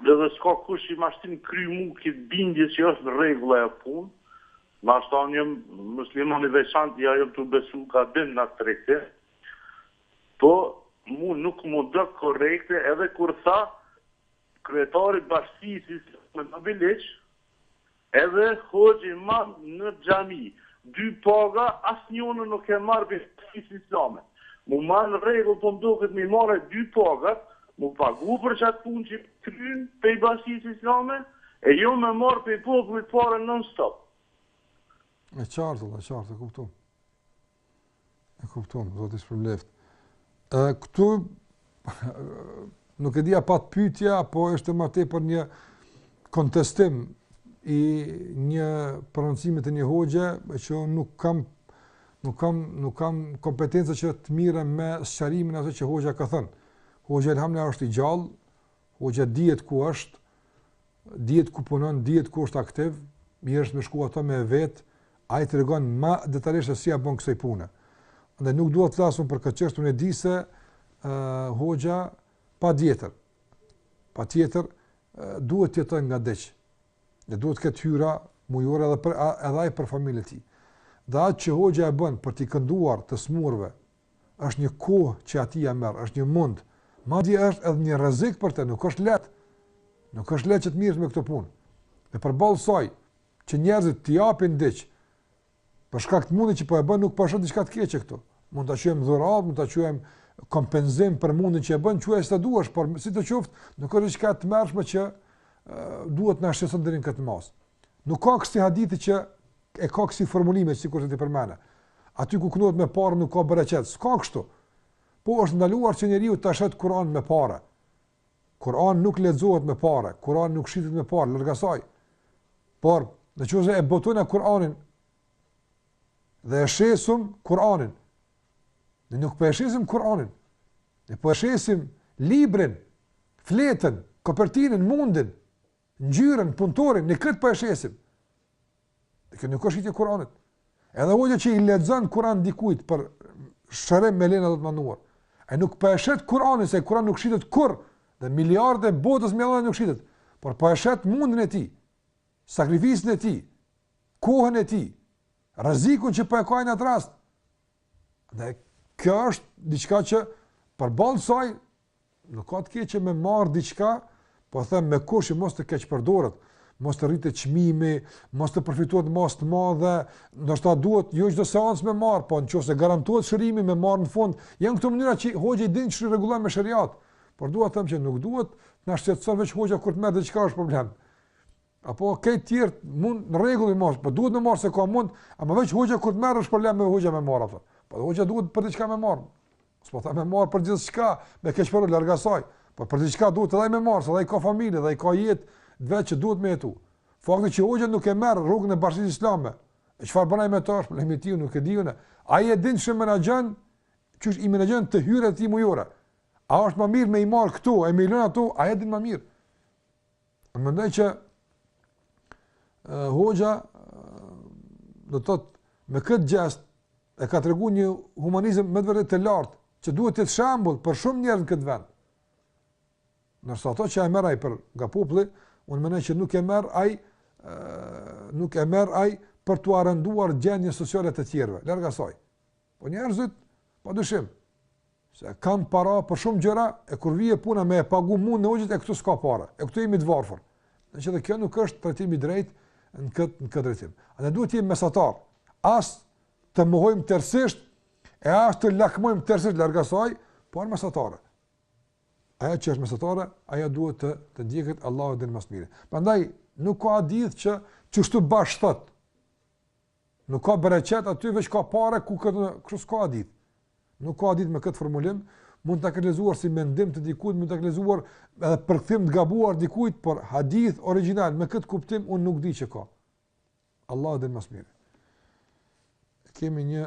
Edhe ska kush ma shtin n'kry mu kit bindje që është në rregull ajo punë, nashta unë jom musliman i veçant ja jom tu besu gabim n'at drejtim, po mu nuk m'u dok korrekte edhe kur tha kryetari i bashkësisë Islame n'Obiliq Edhe hoxhë imam në xhami. Dy paga asnjënën nuk e marr prej bashkësisë islame. Mu marr në rregull po m'duket me i marrë dy pagat, mu pagu për çat punë që kryn pej bashkisë islame, e jo me marr pej popullit pare non stop. E qartë valla, e qartë, e kuptoj. E kuptuam, Zoti të shpërbleft. Ë këtu nuk e di apo pyetja apo është më tepër një kontestim i një prononcimi të një hoxhe që unë nuk kam nuk kam nuk kam kompetenca që të mirrem me sqarimin asaj që hoxha ka thënë. Hoxha elhamdulilah është i gjallë, Hoxha dihet ku është, dihet ku punon, dihet ku është aktiv, mirë është me shku atë me e vetë, ai tregon ma detalisht se si a bon kësoj pune. Dhe nuk dua të flasim për këtë çështje, unë e di se uh, hoxha patjetër, patjetër, uh, duhet të jetojë nga diçka, dhe duhet të ketë të hyra mujore edhe, për, edhe ai për familjen e tij. Dhe atë që hoxha e bën për t'i kënduar të smurve, është një kohë që atij ia merr, është një mund, madje është edhe një rrezik për të, nuk është lehtë. Nuk është lehtë që të mirret me këtë punë. Dhe përballë saj që njerëzit t'i japin diç për shkak të mundit që po e bën, nuk po shoh diçka të keqe këtu. Mund ta quajmë dhuratë, mund ta quajmë kompenzim për mundin që e bën, quaje si duash, por si të qoftë, nuk është diçka e tmerrshme që duhet të na shqetëson deri në këtë masë. Nuk ka kësi hadithi që e ka kësi formulimi, sikurse ti përmende. Aty ku këndohet me pare nuk ka bereqet, s'ka kështu. Po është ndaluar që njeriu të shesë Kur'an me pare. Kur'ani nuk lexohet me pare, Kur'ani nuk shitet me pare, larg asaj. Por, ne që e botojmë Kur'anin, dhe e shesim Kur'anin, ne nuk po e shesim Kur'anin, ne po e shesim librin, fletën, kopertinën, mundin, Ngjyrën, punëtorin, ne këtë po e shesim. Dhe kjo nuk është shitje e Kur'anit. Edhe hoxha që i lexon Kur'an dikujt për shërim, me lejen e Zotit të Madhëruar. Ai nuk po e shet Kur'anin se Kur'ani nuk shitet kurr edhe miliardat e botës me i dhënë nuk shitet. Por po e shet mundin e tij, sakrificën e tij, kohën e tij, rrezikun që po e ka në atë rast. Dhe kjo është diçka që përballë saj Nuk ka të keqe me marr diçka, po them me kusht mos të keqpërdoret, mos të rritet çmimi, mos të përfitohet masë të madhe, ndoshta duhet jo çdo seancë me marr, po nëse garantohet shërimi me marr në fund, janë këto mënyra që hoxha i din qysh i rregullon me shariat. Por dua të them që nuk duhet të na shqetëson veç hoxha kur të merr diçka është problem. A po te të tjerët mund, në rregull, me marr, po duhet të marr se ka mund, ama veç hoxha kur të merr është problem me hoxha me marr ato. Po hoxha duhet për diçka me marr. S'po them me marrë për gjithçka, me keqpërdor, larg asaj. Po për diçka duhet edhe ai me marrë, se edhe ai ka familje, edhe ai ka jetën e vet që duhet me jetu. Fakti që hoxha nuk e merr rrogën e bashkësisë islame, e çfarë bën ai me të është problemi i tij, nuk e di unë. Ai e din qysh menaxhon, qysh i menaxhon të hyrat e tij mujore. A është më mirë me i marrë këto, e me i lënë ato, ai e din më mirë. Unë mendoj që hoxha do të thotë me këtë gjest e ka tregu një humanizëm me të vërtetë të lartë, që duhet të jetë shembull për shumë njerëz në këtë vend. Ndërsa ato që e merr ai për nga populli, unë mendoj që nuk e merr ai nuk e merr ai për t'ua rënduar gjendjen sociale të tjerëve, larg asaj. Po njerëzit, pa dyshim, Se kanë para për shumë gjëra, e kur vjen puna me e pagu mundin e hoxhës, e këtu s'ka para, e këtu jemi të varfër. Mendoj që edhe kjo nuk është trajtim i drejtë në këtë, në këtë drejtim. A ne duhet të jemi mesatarë, as të mohojmë tërësisht, e as të lakmojmë tërësisht, larg asaj, por mesatare. Ajo që është mesatare, ajo duhet të, të ndiqet, Allahu e din më së miri. Prandaj, nuk ka hadith që që kështu bash thotë, Nuk ka bereqet aty veç ka pare kurse kështu s'ka hadith. Nuk ka hadith me këtë formulim, mund ta ketë lexuar si mendim të dikujt, mund ta ketë lexuar edhe përkthim të gabuar dikujt, por hadith origjinal me këtë kuptim unë nuk di që ka. Allahu e di më së miri. Kemi një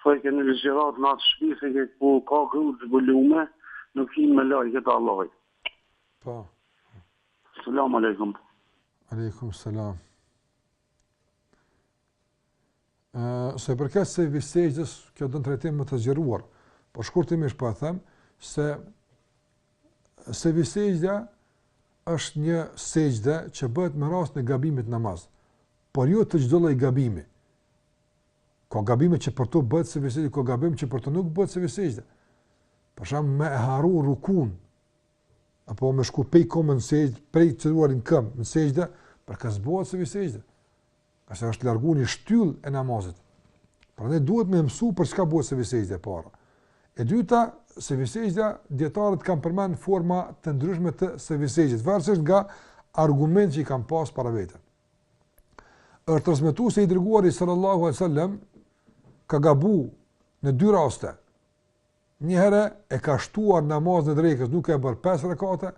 Po e keni ligjëratë në atë shpi se ku ka gru zbulume, nuk hin melajket Allahi. Po. Selam aleikum. Aleikum selam. Ë, sa i përket sevi sexhdes, kjo do ta trajtojmë më të zgjeruar. Por shkurtimisht po e them se sevi sexhdja është një sexhde që bëhet me rastin e gabimit në namaz. Por jo të çdo lloj gabimi. Ka gabime që për to bëhet sevi sexhde, ka gabime që për to nuk bëhet sevi sexhde. Për shembull, me e harru rukun, apo me shku prej kamëve në sexhde, prej qëndrimit në këmbë në sexhde, për këtë s'bohet sevi sexhde. Ngase është largu një shtyllë e namazit. Pra ne duhet me mësu për çka bëhet sevi sexhde e para. E dyta, sevi sexhde, dijetarët kanë përmend forma të ndryshme të sevi sexhdes, varësisht nga argumentet që i kanë pas para vetes. Është transmetu se i dërguari sallallahu alaihi wasallam ka gabu në dy raste. Një herë e ka shtuar namazin e drekës duke e bërë 5 rekate,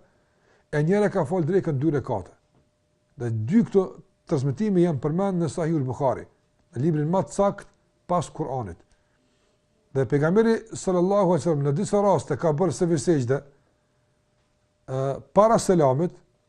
e një herë ka fal drekën 2 rekate. Dhe të dy këto transmetime janë përmend në Sahihul Buhari, në librin ma të saktë pas Kur'anit. Dhe pejgamberi sallallahu alaihi wasallam në disa raste ka bërë sevi sexhde para selamit,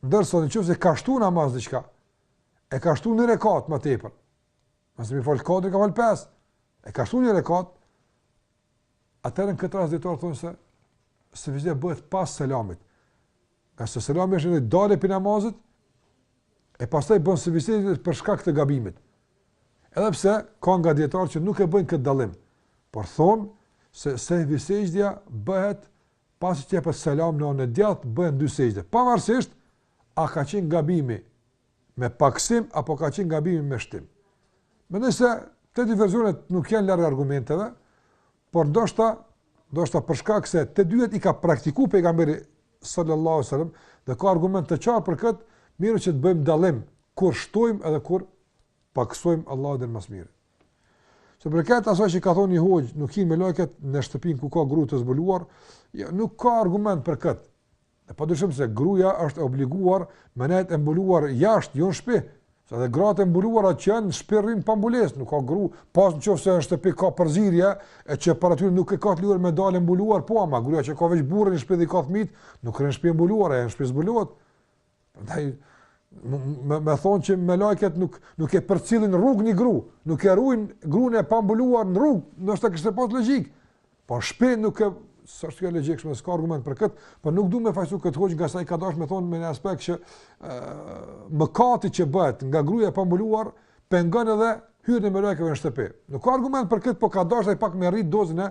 Ndërsa në qoftë se ka shtu në namaz diçka, e ka shtu një rekat ma tepër, nëse mi falë katër, ka falë pesë, e ka shtu një rekat, atëherë në këtë rast dijetarët thonë se, sevi sexhde bëhet pas selamit, ngase selami është një dalje prej namazit, e pastaj bën sevi sexhde për shkak të gabimit. Edhe pse, ka nga dijetarët që nuk e bëjnë këtë dallim, por thonë se se vizde bëhet pasi të jepet selam në anën e djathtë bëhen dy sexhde, pavarësisht a ka qenë gabimi me pakësim apo ka qenë gabimi me shtim. Mendoj se të dy versionet nuk janë larg argumenteve, por ndoshta ndoshta për shkak se të dyjat i ka praktiku pejgamberi sallallahu alajhi wasallam dhe ka argument të qartë për këtë, mirë që të bëjmë dallim kur shtojmë edhe kur pakësojmë Allahu e di më së miri. Sa i përket asaj që ka thonë një hoxhë, nuk hin melajket në shtëpinë ku ka gru të zbuluar, jo, nuk ka argument për këtë. Ne pa dyshim se gruja është obliguar me nejt e mbuluar jashtë, jo në shpi. Se dhe gratë e mbuluar ato që në shpi rrinë pa mbulesë, nuk ka gru, përpos në qoftë se në shtëpi ka përzierje, e që para atyre nuk e ka të lejuar me dalë e mbuluar, po ama gruja që ka veç burrin në shpi dhe i ka fmit, nuk rri në shpi mbuluar, e në shpi zbulohet. Prandaj me me thon që melajket nuk nuk e përcjellin n'rrugë një gru, nuk e ruajn gruan e pambuluar në rrugë, ndoshta kishte pas logjik. Po n'shpi nuk e s'është kjo logjik shumë s'ka argument për kët, po nuk duam ta fajsojmë kët hoxhë ngase ai ka dashur me thon me një aspekt që ë mëkati që bëhet nga gruaja e pambuluar pengon edhe hyrjen e melajkeve në shtëpi. Nuk ka argument për kët, po ka dashur ai pak me rrit dozën e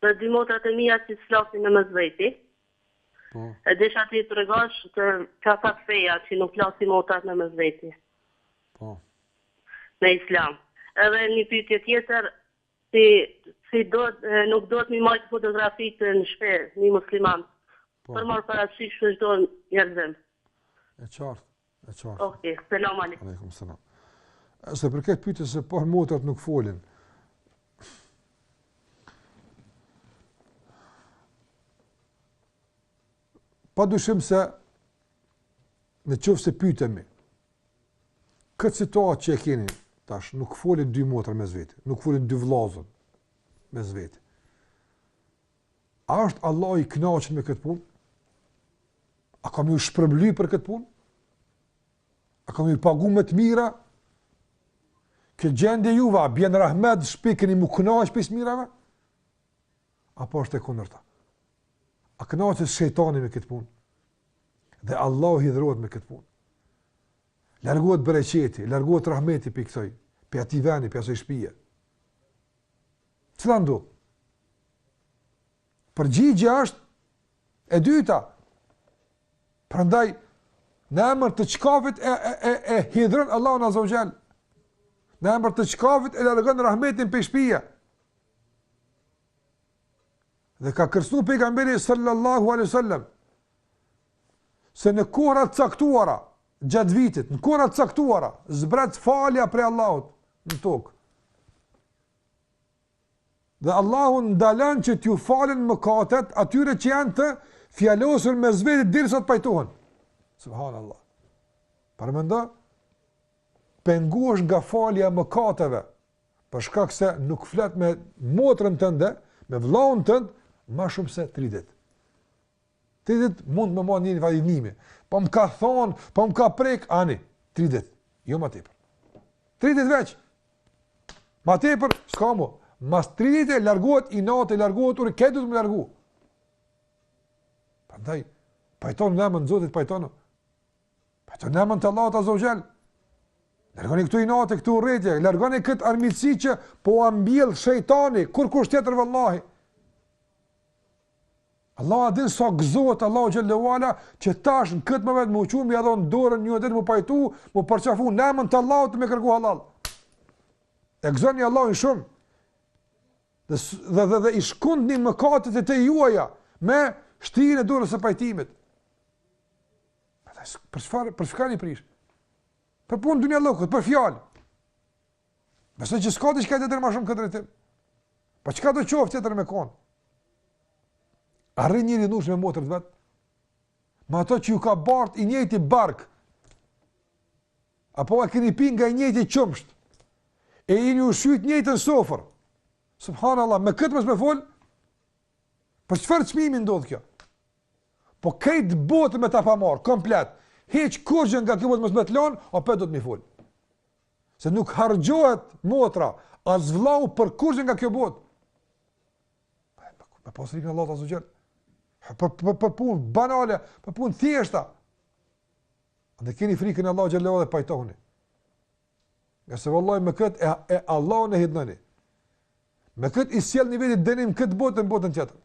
Për dy motrat e mia që s'flasin në mes veti. Po. E desha t'i tregosh se çfarë thotë feja që nuk flasin motrat në mes veti. Po. Në Islam. Edhe një pyetje tjetër, si si do nuk duhet m'i majtë fotografitë në shpi një musliman Pa marrë parasysh në çdo njerëzim. E qartë, e qartë. Okej, okay. selam aleikum. Aleikum selam. Sa për këtë pyetje se po motrat nuk folin. Pa dyshim se në qoftë se pytemi, këtë situatë që e keni, tash, nuk folin dy motra mes veti, nuk folin dy vllazën mes veti. A është Allahu i kënaqur me këtë punë? A ka me ju shpërbly për këtë punë? A ka me ju pagu me të mira? Kjo gjendje juve, a bjen rahmet n'shpi, keni m'u kënaqë prej s'mirave? Apo është e kundërta? A kënaqet shejtani me këtë punë? Dhe Allahu hidhrohet me këtë punë. Largohet bereqeti, largohet rahmeti prej kësaj, prej atij veni, prej asaj shpije. Cila ndodh? Përgjigja është e dyta. Prandaj në emër të çkafit e e e, e hidhron Allahun azze ue xhel. Në emër të çkafit e largon rahmetin pej shpije. Dhe ka kërcnu pejgamberi sallallahu alaihi wasallam se në kohëra të caktuara gjatë vitit, në kohëra të caktuara zbret falja prej Allahut në tokë. Dhe Allahu ndalon që t'ju falen mëkatet atyre që janë të fjalosur mes veti derisa të pajtohen. Subhanallah. Paramendo, pengohesh nga falja e mëkateve, për shkak se nuk flet me motrën tënde, me vllaun tënd, ma shumë se tri dit. Tri dit mund me marrë një idhnim. Po më ka thonë, po më ka prek, ani, tri dit. Jo ma tepër. Tri dit veç. Ma tepër, s'ka mo. Mas tri dite largohet inati, e largohet urre, këtë duhet me largu. Prandaj, pajtonu n'emën të Zotit, pajtonu. Pajtonu n'emën të Allahut azze ue xhel. Largoni këtë inat, këtë urrejtje, largoni këtë armiqsi që po e mbjell shejtani, kurkush tjetër vallahi. Allahu a din sa gëzohet Allahu xhelle ue ala që tash në këtë moment me u çu me ia dhon dorën njeri, me u pajtu, me u përqafu në emën të Allahut me kërku halal. E gëzoni Allahun shumë. Dhe dhe dhe, dhe i shkundni mëkatet e tuaja me shtrirjen e dorës së pajtimit. Për çfarë për çka u prish? Për punë dunjallëkut, për fjalë. Besoj që s'ka diçka tjetër ma shumë n'këtë drejtim. Po çka do të qoftë tjetër me kon? Arrin njeri nush me motrën vet. Me atë që ju ka bart i njëjti bark. Apo keni pi nga i njëjti qumsht. E jeni ushqy n'të njëjtën sofër. Subhanallah, me këtë mos me fol. Për çfarë çmimi ndodh kjo? Po këtë botë me ta pas marr komplet. Hiç kurrgjë nga kjo botë mos me të lon, prap duhet me fol. Se nuk harxhohet motra, as vlau për kurrsen nga kjo bot. Me pasë frikën Allahut azze ue xhel. Për, për, për punë banale, për punë t'thjeshta. Dhe keni frikën e Allahut xhelle dhe pajtohuni. Ngase vëllaj me këtë e, e Allahun e hidhnoni. Me këtë i sjellni vetit denim n'këtë botë e botën tjetër.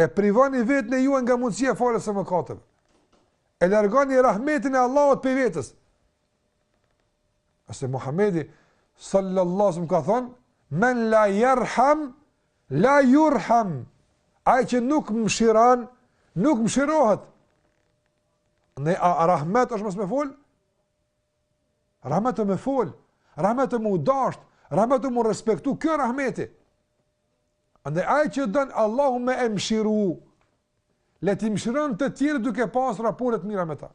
E privoni veten e juej nga mundësia e faljes së mëkateve. E largoni rahmetin e Allahut prej vetes. E se Muhamedi sallallahu alaihi wasallam ka thënë, "Men la yarham la yurham." Ai që nuk mëshiron, nuk mëshirohet. Andej a rahmet është mos me fol? Rahmet o me fol. Rahmet o me u dasht, rahmet o me u respektu, kjo është rahmeti. Andej ai që don Allahu me e mëshiru, le t'i mëshiron të tjerët duke pas raporte t'mira me ta.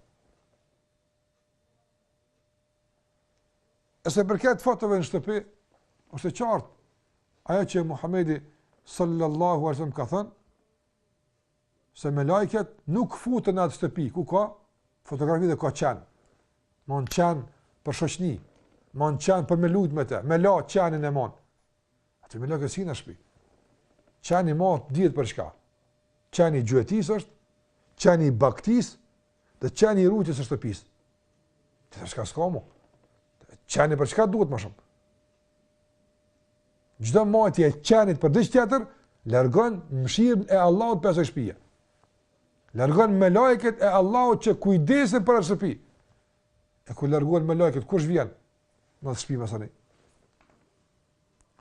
E se përket fotove në shtëpi, është e qartë, ajo që Muhammedi sallallahu alejhi ve sel-lem ka thënë, se melaiket nuk futen në atë shtëpi, ku ka fotografi dhe ka qen, man qen për shoqni, man qen për me lujtë me te, bela, qenin e mon, atë melaiket s'i hi në shpi, qeni mbahet vetëm për çka, qeni i gjuetisë është, qeni i baktisë, Dhe qeni i rujtjes së shtëpisë. Tjetër çka s'ka mu. Qeni për çka duhet me u majt? Çdo majtje e qenit për diç tjetër, largon mëshirën e Allahut prej shpije. Largon melaiket e Allahut që kujdesen për shpije. E kur largon melaiket, kush vjen? Në atë shpi e mësani.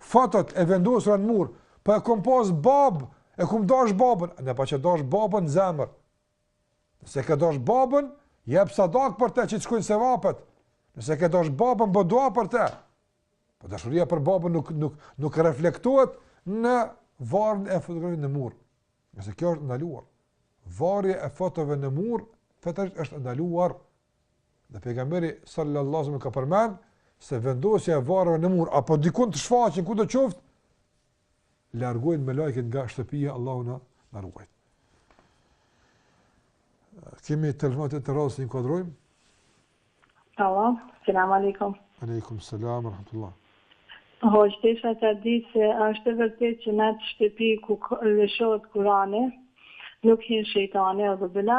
Fotot e vendosura në mur, për po e kom pas babë, e kom dash babën, në e paç dash babën n'zemër, Nëse e dosh babën, jep sadak për te që të shkojnë sevapet. Nëse e dosh babën, bë dua për te. Po dashuria për babën nuk, nuk, nuk reflektohet në varjen e fotografisë në mur. Se kjo është ndaluar. Varja e fotove në mur, fetarisht është ndaluar. Dhe pejgamberi sallallahu alaihi ka përmend se vendosja e varëve në mur apo dikund të shfaqen ku do qoftë largojnë melaiket nga shtëpia, Allahu na ruajt. Kemi telefonatën e radhës ta inkuadrojmë? Alo, selam aleikum. Aleikum, selam, rahmatullah. Hoxhë, deshta të di se është e vërtet që në atë shtëpi ku lëshohet Kurani, nuk hin shejtani, edhe bela,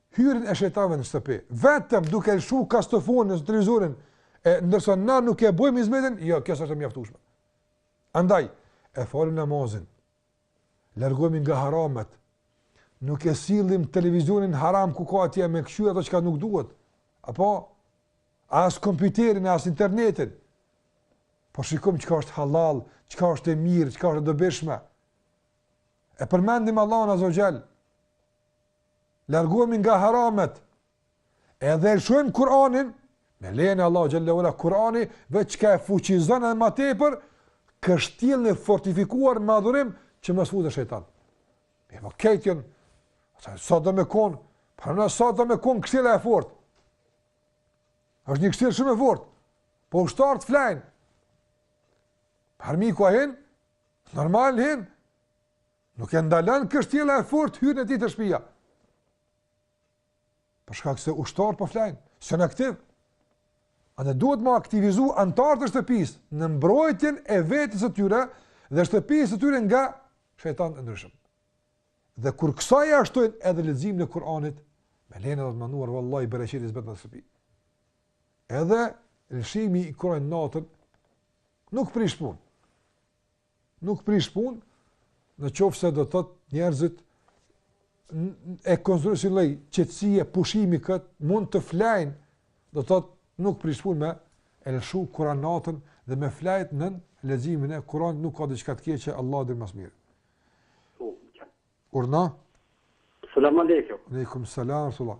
hyrjen e shejtanëve në shtëpi, vetëm duke lëshuar kasetofonin ose televizorin, e ndërsa na nuk e bëjmë hizmetin, jo, kjo s'është e mjaftueshme. Andaj, e falim namazin, largohemi nga haramet, nuk e sillim televizionin haram ku ka atje me këqyr ato çka nuk duhet, apo as kompjuterin, as internetin, po shikojm çka është hallall, çka është e mirë, çka është e dobishme, e përmendim Allahun azze ue xhel, largohemi nga haramet, edhe e lëshojmë Kur'anin, me lejën e Allahut xhel-le ue ala Kur'ani veç sa e fuqizon edhe më tepër kështjellën e fortifikuar me adhurim që mos futet shejtan. Me më kuptu, sa, sado me kon, pra sado me kon kështjella e fort. Është një kështjellë shumë e fort. Po ushtart flejn. Armiku a hin? Normal hin. Nuk e ndalon kështjella e fort hyrjen e tij te shtëpia. Për shkak se ushtarët po flejnë, s'janë aktiv. Andaj duhet me aktivizu anëtarët e shtëpisë në mbrojtjen e vetes së tyre dhe shtëpisë së tyre nga shejtanët e ndryshëm. Dhe kur kësaj ja shtojnë edhe leximin e Kuranit, me lejen e të Madhëruarit vallahi bereqeti zbret në shtëpi. Edhe lëshimi i Kuranit natën nuk prish punë. Nuk prish punë, në qoftë se do të thotë njerëzit e konsiderojnë si lloj qetësie, pushimi këtë, mund të flejnë, do të thotë nuk prish punë me e lëshu Kuranin natën dhe me fjetë nën leximin e Kuranit nuk ka diçka të keqe, Allahu e di më së miri. Urdhno? Salam aleikum. Aleikum, salam, rahmetullah.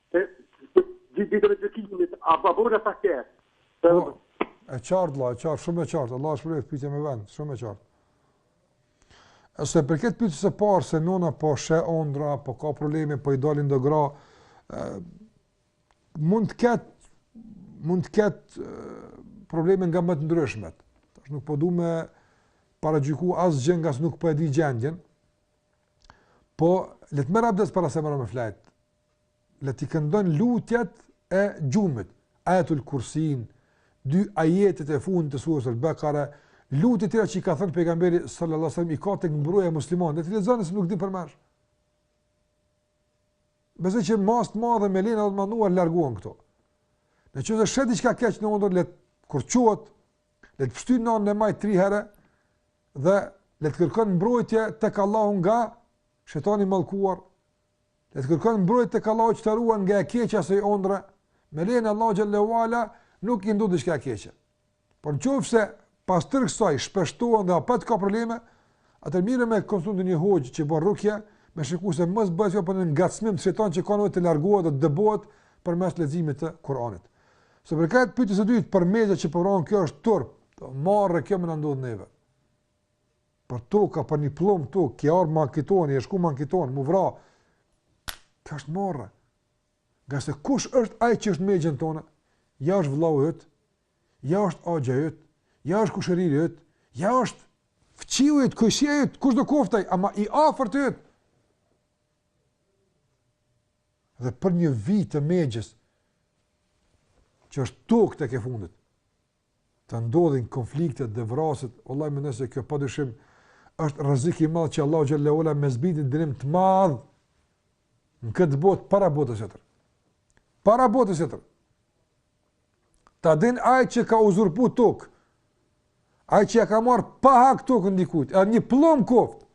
E, të dy ditëve të gjykimit, a pa borë pa kërë? Po, e qartë, vlla, e qartë, shumë e qartë, Allah të shpërbleftë, pyetje me vend, shumë e qartë. E sa i përket pyetjes së parë, se nona po sheh ondrra, po ka probleme, po i dalin do gra, e, mund të ketë, mund të ketë probleme nga më të ndryshmet. Tash nuk po du me paragjyku as gjën, nga se nuk po e di gjendjen, po, le të merr abdes para se me ra me flejt, le t'i këndon lutjet e gjumit, ajetul kursin, dy ajetet e fundit të sures el Bekare, lutjet tjera që i ka thënë pejgamberi sallallahu alejhi ve sel-lem, i ka te Mburoja e muslimanit, le t'i lexon nëse nuk i din përmendsh. Besoj që në masë të madhe me lejen e Allahut të madhëruar, largohen këto. Në qoftë se sheh diçka keq në ëndërr, le të, kur çohet, le të pështyn në anën e majtë tri herë, dhe le të kërkon mbrojtje tek Allahu nga shejtani i mallkuar, Le të kërkon mbrojtje tek Allahu që ta ruan nga e keqja e asaj ëndrre, me lejen e Allahut xhele ve ala nuk i ndodh diçka e keqe. Por nëse pas tërë kësaj shpeshtohen dhe prapë ka probleme, atëherë mirë me konsultu një hoxhë që bën rukje, me shiku se mos bëhet fjalë për një ngacmim të shejtanit që ka nevojë të largohet dhe të dëbohet përmes leximit të Kuranit. Sa i përket pyetjes së dytë për mezha që po rron kjo është turp, marre kjo me na ndodh neve. për tokë, a për një pllomb tokë, ka ardh ma këtej, a ka shku ma këtej, m'u vra. Kjo është marre. Nga se kush është ai që është në megjën tonë? Ja është vllau yt, ja është axha yt, ja është kushëriri yt, ja është fqinji yt, kojshia yt, kushdo koftë aj, ama i afërt i yt. Dhe për një vijë të megjës që është tokë tek e fundit. të ndodhin konfliktet dhe vrasjet, wallahi me nënë se kjo padyshim është rrezik i madh që Allahu xhele ve ala me zbrit dënim të madh në këtë botë para botës tjetër. Para botës tjetër. Ta din ai që ka uzurpu tokë, ai që ja ka marrë pa hak tokën e dikujt, edhe një pllomë koftë,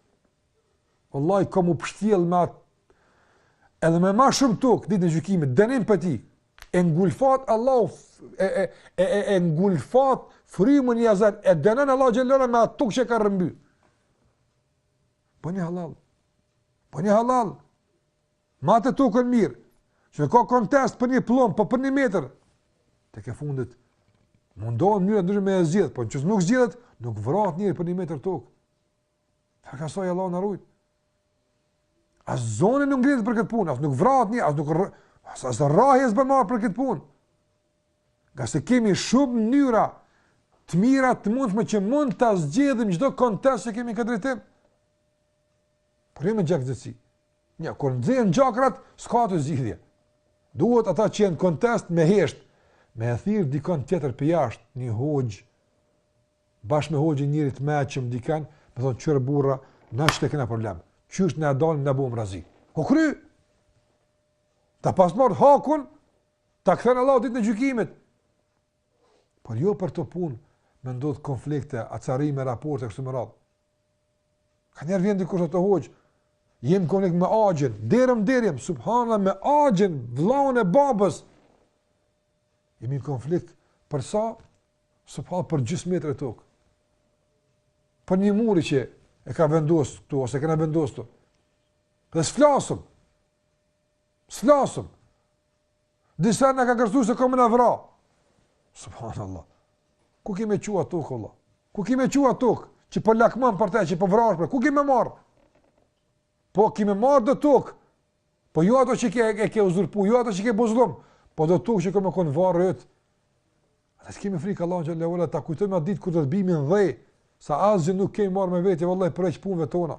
Wallahi ka m'u pshtjell me atë edhe me ma shumë tokë ditën e gjykimit, dënim për të. E ngulfat Allahu e e e e, e ngulfat frymën e ia zen, e dënon Allahu xhele ve ala me atë tokë që ka rrëmby. Po në hallall. Po në hallall. Mate tokën mirë. Që ka kontest për një pllomb, po për një metër. Tek e fundit mundohen mënyra të ndryshme me e zgjidh, po nëse nuk zgjidhet, nuk vritet njeri për një metër tokë. Ta ka soi Allah na rujt. As zoni nuk ngrihet për këtë punë, as nuk vrahet një, as nuk rr... as as rrahje s'bën më për këtë punë. Ngase kemi shumë mënyra të mira të mundshme që mund ta zgjidhim çdo kontest që kemi n'këtë drejtim. Por jemi gjaknxehtësi. Një, kur nxehen gjakrat, s'ka të zgjidhje. Duhet ata që janë n'kontest me hesht, me e thirr dikon tjetër prej jashtë, një hoxh, bashkë me hoxhin njëri të meçëm diken, me thonë kqyrni burra, na qeto kena problem, qysh na dani na bohem razi. O kry! Ta paç marrë hakun, ta këthen Allah ditën e gjykimit. Por jo për këtë punë, me ndodhë konflikte, acarime, raporte, kështu me radhë. Ka njerëz vjen dikush thotë hoxhë, jem n'konflikt me axhën, derë m'derë, subhana me axhën, vllaun e babës. Jemi në konflikt, për sa Subhanallah për gjysmë metre tokë. Për një mur që e ka vendosur këtu ose kena vendosur. Dhe s'flasëm. S'flasëm. Disa na ka kërcnu se ko me na vra. Subhanallah. Ku ki me çu tokën, vlla? Ku ki me çu tokën? Që po lakmon për te, që po vrahesh për te. Ku ki me marrë? Po ki me marrë do tokë, po jo ato që ke, e ke uzurpu, jo ato që ke bo zullum, po do tokë që ke me konë varri yt. A ta kemi frikë Allahun xhele ve ala, ta kujtojmë atë ditë kur do të bimi në dhe, se asgjë nuk kemi marrë me veti, vallai, përveç punëve tona.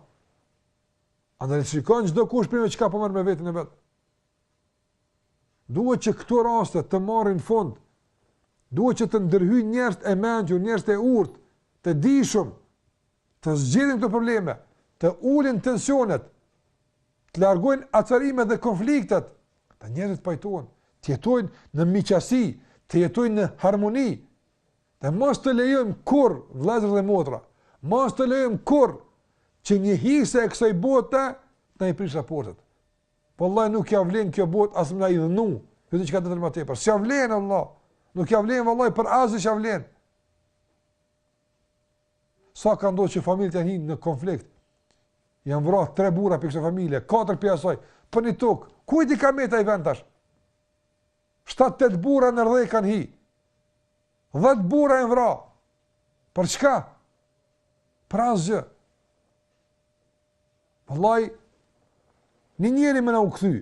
A në rishikon që do kush për me qka po marrë me veti në varr. Duhet që këto raste të marrin fund, duhet që të ndërhyjnë njerëzit e mençur, njerëzit e urtë, të dijshëm, të zgjidhin këto probleme, të ulin tensionet, të largojnë acarimet dhe konfliktet, njerëzit t'pajtohen, të jetojnë në miqësi, të jetojnë në harmoni, dhe mos të lejojmë kurrë, vllezër dhe motra, mos të lejojmë kurrë, që një hise e kësoj bote, të na i prish raportet. Vallahi nuk ja vlen kjo botë as me na idhnu, jo të çka tjetër ma tepër, s'ja vlen vallahi, nuk ja vlen vallai për asgjë s' ja vlen, Sa ka ndodhur që familjet janë hi në konflikt. Janë vra tre burra prej kësaj familje, katër prej asaj, për një tokë. Ku e di ka met ai vend tash? Shtat tet burra nën dhe kanë hi. Dhet burra janë vra. Për çka? Për asgjë. Vallai një njeri me na u kthy.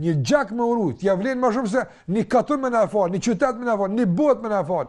Një gjak me u rujt, ja vlen më shumë se një katun me na fal, një qytet me na fal, një botë me na fal.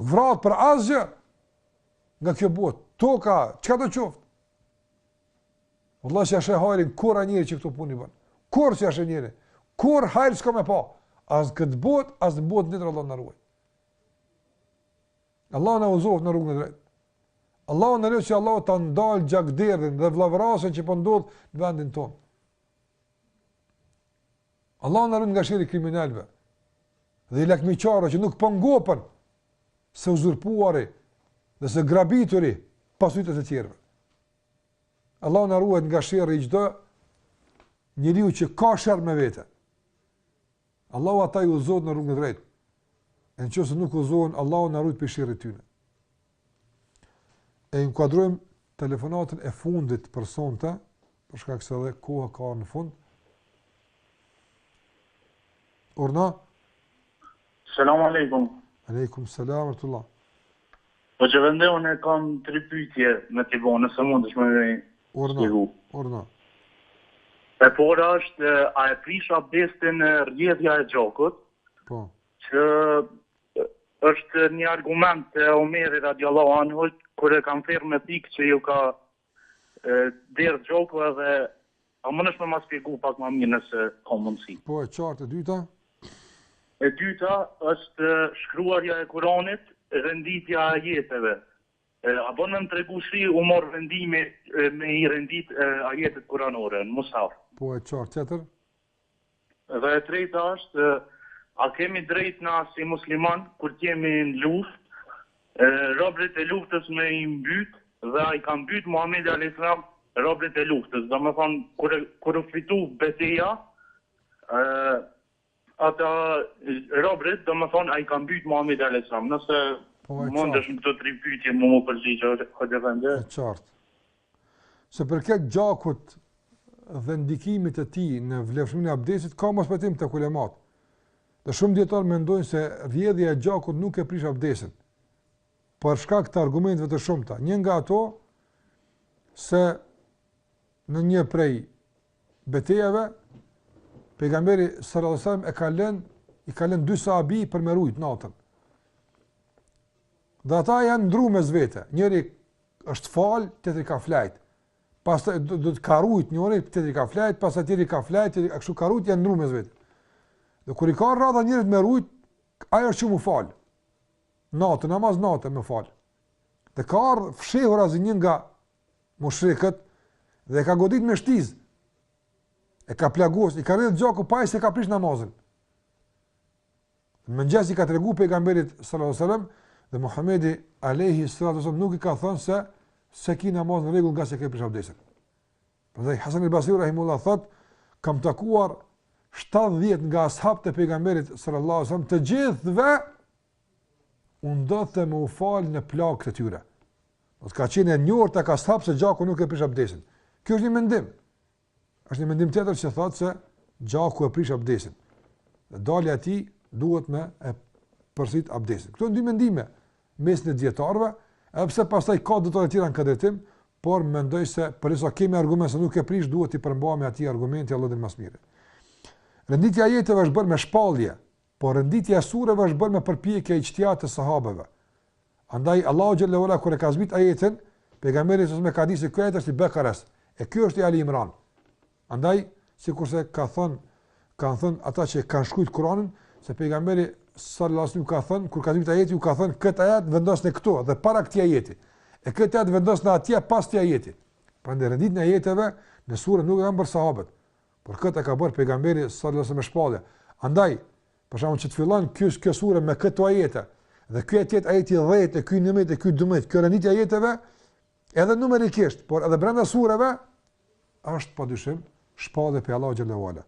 Vra për asgjë nga kjo botë, toka, çka do qoftë. Vallahi s'ja sheh hajrin kurrë ai njeri që këto punë i bën, kurrë s'ja sheh njeri, kurrë hajr s'ka me pa, as në këtë botë, as në botën tjetër. Allahu na ruajt. Allahu na udhëzoftë në rrugën e drejtë. Allahu na ruajt që Allahu ta ndalë gjakderdhjen dhe vëllavrasjen që po ndodh në vendin tonë. Allahu na rujt nga sherri i kriminelëve dhe i lakmiqarëve që nuk po ngopën se uzurpuari dhe se grabituri pasuritë e të tjerëve. Allahu na ruajt nga sherri i çdo njeriu që ka sherr me vete. Allahu ata i udhëzoftë në rrugën e drejtë. Në qoftë se nuk udhëzohen, Allahu na rujt prej sherrit tyne. E inkuadrojmë telefonatën e fundit për sonte, për shkak se edhe koha ka ardh n'fund. Urdhno. Selam aleikum. Aleikum selam ve rahmetullah. Hoxhë efendi unë i kam tri pytje me t'i bo, nëse mundesh me m'u... Urdhno, urdhno. E para është, a e prish abdestin rjedhja e gjokut, po. Që Është një argument te Omeri radiallahu anhu kur e kanë therr me thikë që ju ka derdh gjoku edhe a mundesh me ma spjegu pak ma mirë nëse ka mundësi. Po e qartë e dyta? E dyta është shkruarja e Kuranit renditja e ajeteve a bon me na tregu si u morr vendimi me i rendit ajetet kuranore në mushaf. Po e qartë tjetër? Dhe e treta është, a kemi drejt na si musliman kur të jemi në luftë, robërit e luftës me i mbyt dhe a i ka mbyt Muhamedi alejhi selam robërit e luftës, domethënë kur kur u fitu beteja, ata robërit domethënë a i ka mbyt Muhamedi alejhi selam, nëse mundesh në këto tri pyetje mu u përgjigj hoxhë efendi. E qartë. Sa i përket gjakut dhe ndikimit të tij në vlefshmërinë e abdestit ka mospajtim tek ulemat. Dhe shumë dietar mendojnë se rrjedhja e gjakut nuk e prish abdestin. Për shkak të argumenteve të shumta, një nga ato se në një prej betejave pejgamberi sallallahu alajhi wasallam e ka lënë i ka lënë dy sahabë për me rujt natën. Dhe ata janë ndrru mes vete. Njëri është fal, tjetri ka flejt. Pas do të ka rujt njëri, tjetri ka flejt, pastaj tjetri ka flejt, tjetri kështu ka rujt, janë ndrru mes vete. Dhe kur i ka ardh radha njërit me rujt, ai është çu m'u fal. Natë namaz nate me fal. Dhe ka ardh fshehurazi një nga mushrikët dhe e ka godit me shtizë. E ka plagos, i ka rrjedh gjaku po ai s'e ka prish namazin. Në mëngjes i ka tregu pejgamberit sallallahu alajhi wasallam dhe Muhamedi alaihi salatu wasallam nuk i ka thënë se s'e ki namaz në rregull ngase e ke prish abdesin. Prandaj Hasan al-Basri rahimullahu thot kam takuar 70 nga ashabët e pejgamberit sallallahu alajhi wasallam të gjithëve u ndodhte me u fal në plagët e tyre. Do të thotë ka qenë e njohur te ashabët se gjaku nuk e prish abdesin. Ky është një mendim. Është një mendim tjetër që thotë se gjaku e prish abdesin. Dhe dalja e tij duhet me e përsërit abdesin. Këto dy mendime në mesin e dijetarëve, edhe pse pastaj ka detaje tjera në këtë drejtim, por mendoj se përderisa kemi argument se nuk e prish duhet t'i përmbahemi atij argumenti Allahu e di më së miri. Renditja e ajeteve është bërë me shpallje, Por renditja e sureve është bërë me përpjekje, ixhtihad të sahabeve. Andaj Allahu xhel-le ue ala kur e ka zbrit ajetin, pejgamberi alejhi selam ka ditur se ky ajet është i Bekares, e ky është i Ali Imran. Andaj sikurse ka thënë kanë thënë ata që kanë shkruajt Kur'anin se pejgamberi sallallahu alajhi wasallam ka thënë kur ka zbrit ajeti u ka thënë këtë ajet vendoseni këtu dhe para këtij ajeti. E këtë ajet vendoseni atje pas këtij ajeti. Prandaj renditja e ajeteve në sure nuk e kanë bërë sahabët. Por këtë e ka bërë pejgamberi sallallahu alajhi wasallam me shpallje. Andaj, për shembull që të fillon ky kjo sure me këto ajete dhe ky ajet tjetër ajeti 10 e ky 11 e ky 12, kjo renditja e ajeteve edhe numerikisht, por edhe brenda sureve është padyshim shpallje prej Allahut xhel-le ue ala.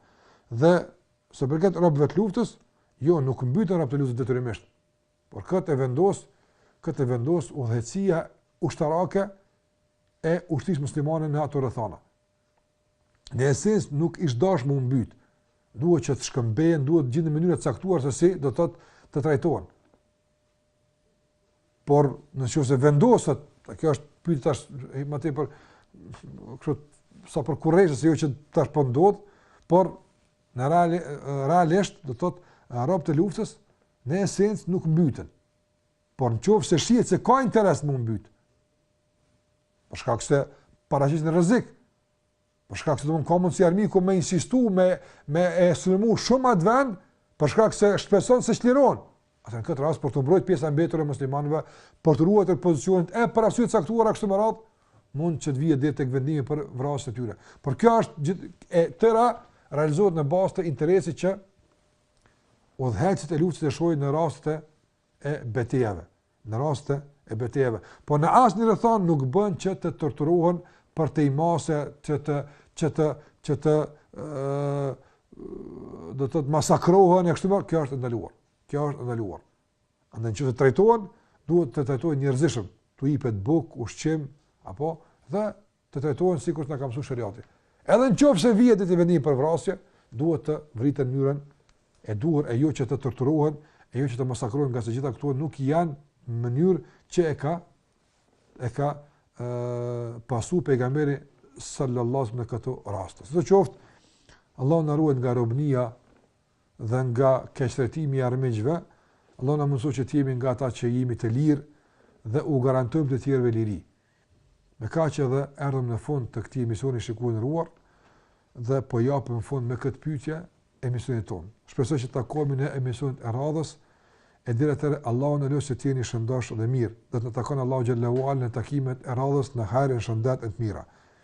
Dhe sa i përket robëve të luftës, jo nuk mbyten robët e luftës detyrimisht. Por këtë e vendos, këtë e vendos udhëheqësia ushtarake e ushtrisë muslimane në ato rrethana. në esencë nuk ish dasht me u mbyt. Duhet që të shkëmbehen, duhet të gjenden mënyra të caktuar se si do të thotë të trajtohen. Por në qoftë se vendoset, kjo është pyetje tash më tej për kështu sa për kureshtje se jo që tash po ndodh, por në real realisht do të thotë robët e luftës në esencë nuk mbyten. Por në qoftë se shihet se ka interes me u mbyt. Për shkak se paraqesin rrezik. Për shkak se domun ka mundsi armiku me insistu me me e sulmu shumë atë vend, për shkak se shpreson se i çliron ata. Në këtë rast për të mbrojtur pjesën e mbetur të muslimanëve, për të ruajtur pozicionin e për arsye të caktuara kështu me radh, mund që të vijë deri tek vendimi për vrasjen e tyre. Por kjo është gjithë e tëra realizohet në bazë të interesit që udhëheqësit e luftës e shohin në rastet e e betejave, në raste e betejave, po në asnjë rrethanë nuk bën që të torturohen përtej mase që të që të që të ë do të thotë masakrohen e kështu me, kjo është e ndaluar. Kjo është e ndaluar. Andaj që të trajtohen, duhet të trajtohen njerëzishëm, t'u jepet bukë, ushqim apo dhe të trajtohen sikur na ka mësuar shariati. Edhe në qoftë se vihet deri te vendimi për vrasje, duhet të vriten në mënyrën e duhur e jo që të torturohen, e jo që të masakrohen, ngase gjitha këto nuk janë mënyrë që e ka e ka pasu pejgamberi sallallahu alaihi wasallam në këto raste. Sido qoftë, Allahu na ruaj nga robnia dhe nga keqtrajtimi i armiqve, Allahu na mundësoftë të jemi nga ata që jemi të lirë dhe u garantojmë të tjerëve liri. Me kaq edhe erdhëm në fund të këtij emisioni shikues të nderuar dhe po japim fund me këtë pyetje emisionit tonë. Shpresoj që të takohemi në emisionet e radhës. E deri atëherë Allahun e lusim të jeni shëndosh dhe mirë. Dhe të na takon Allahu xhelle ve ala në takimet e radhës në hajr e në shëndet e të mira.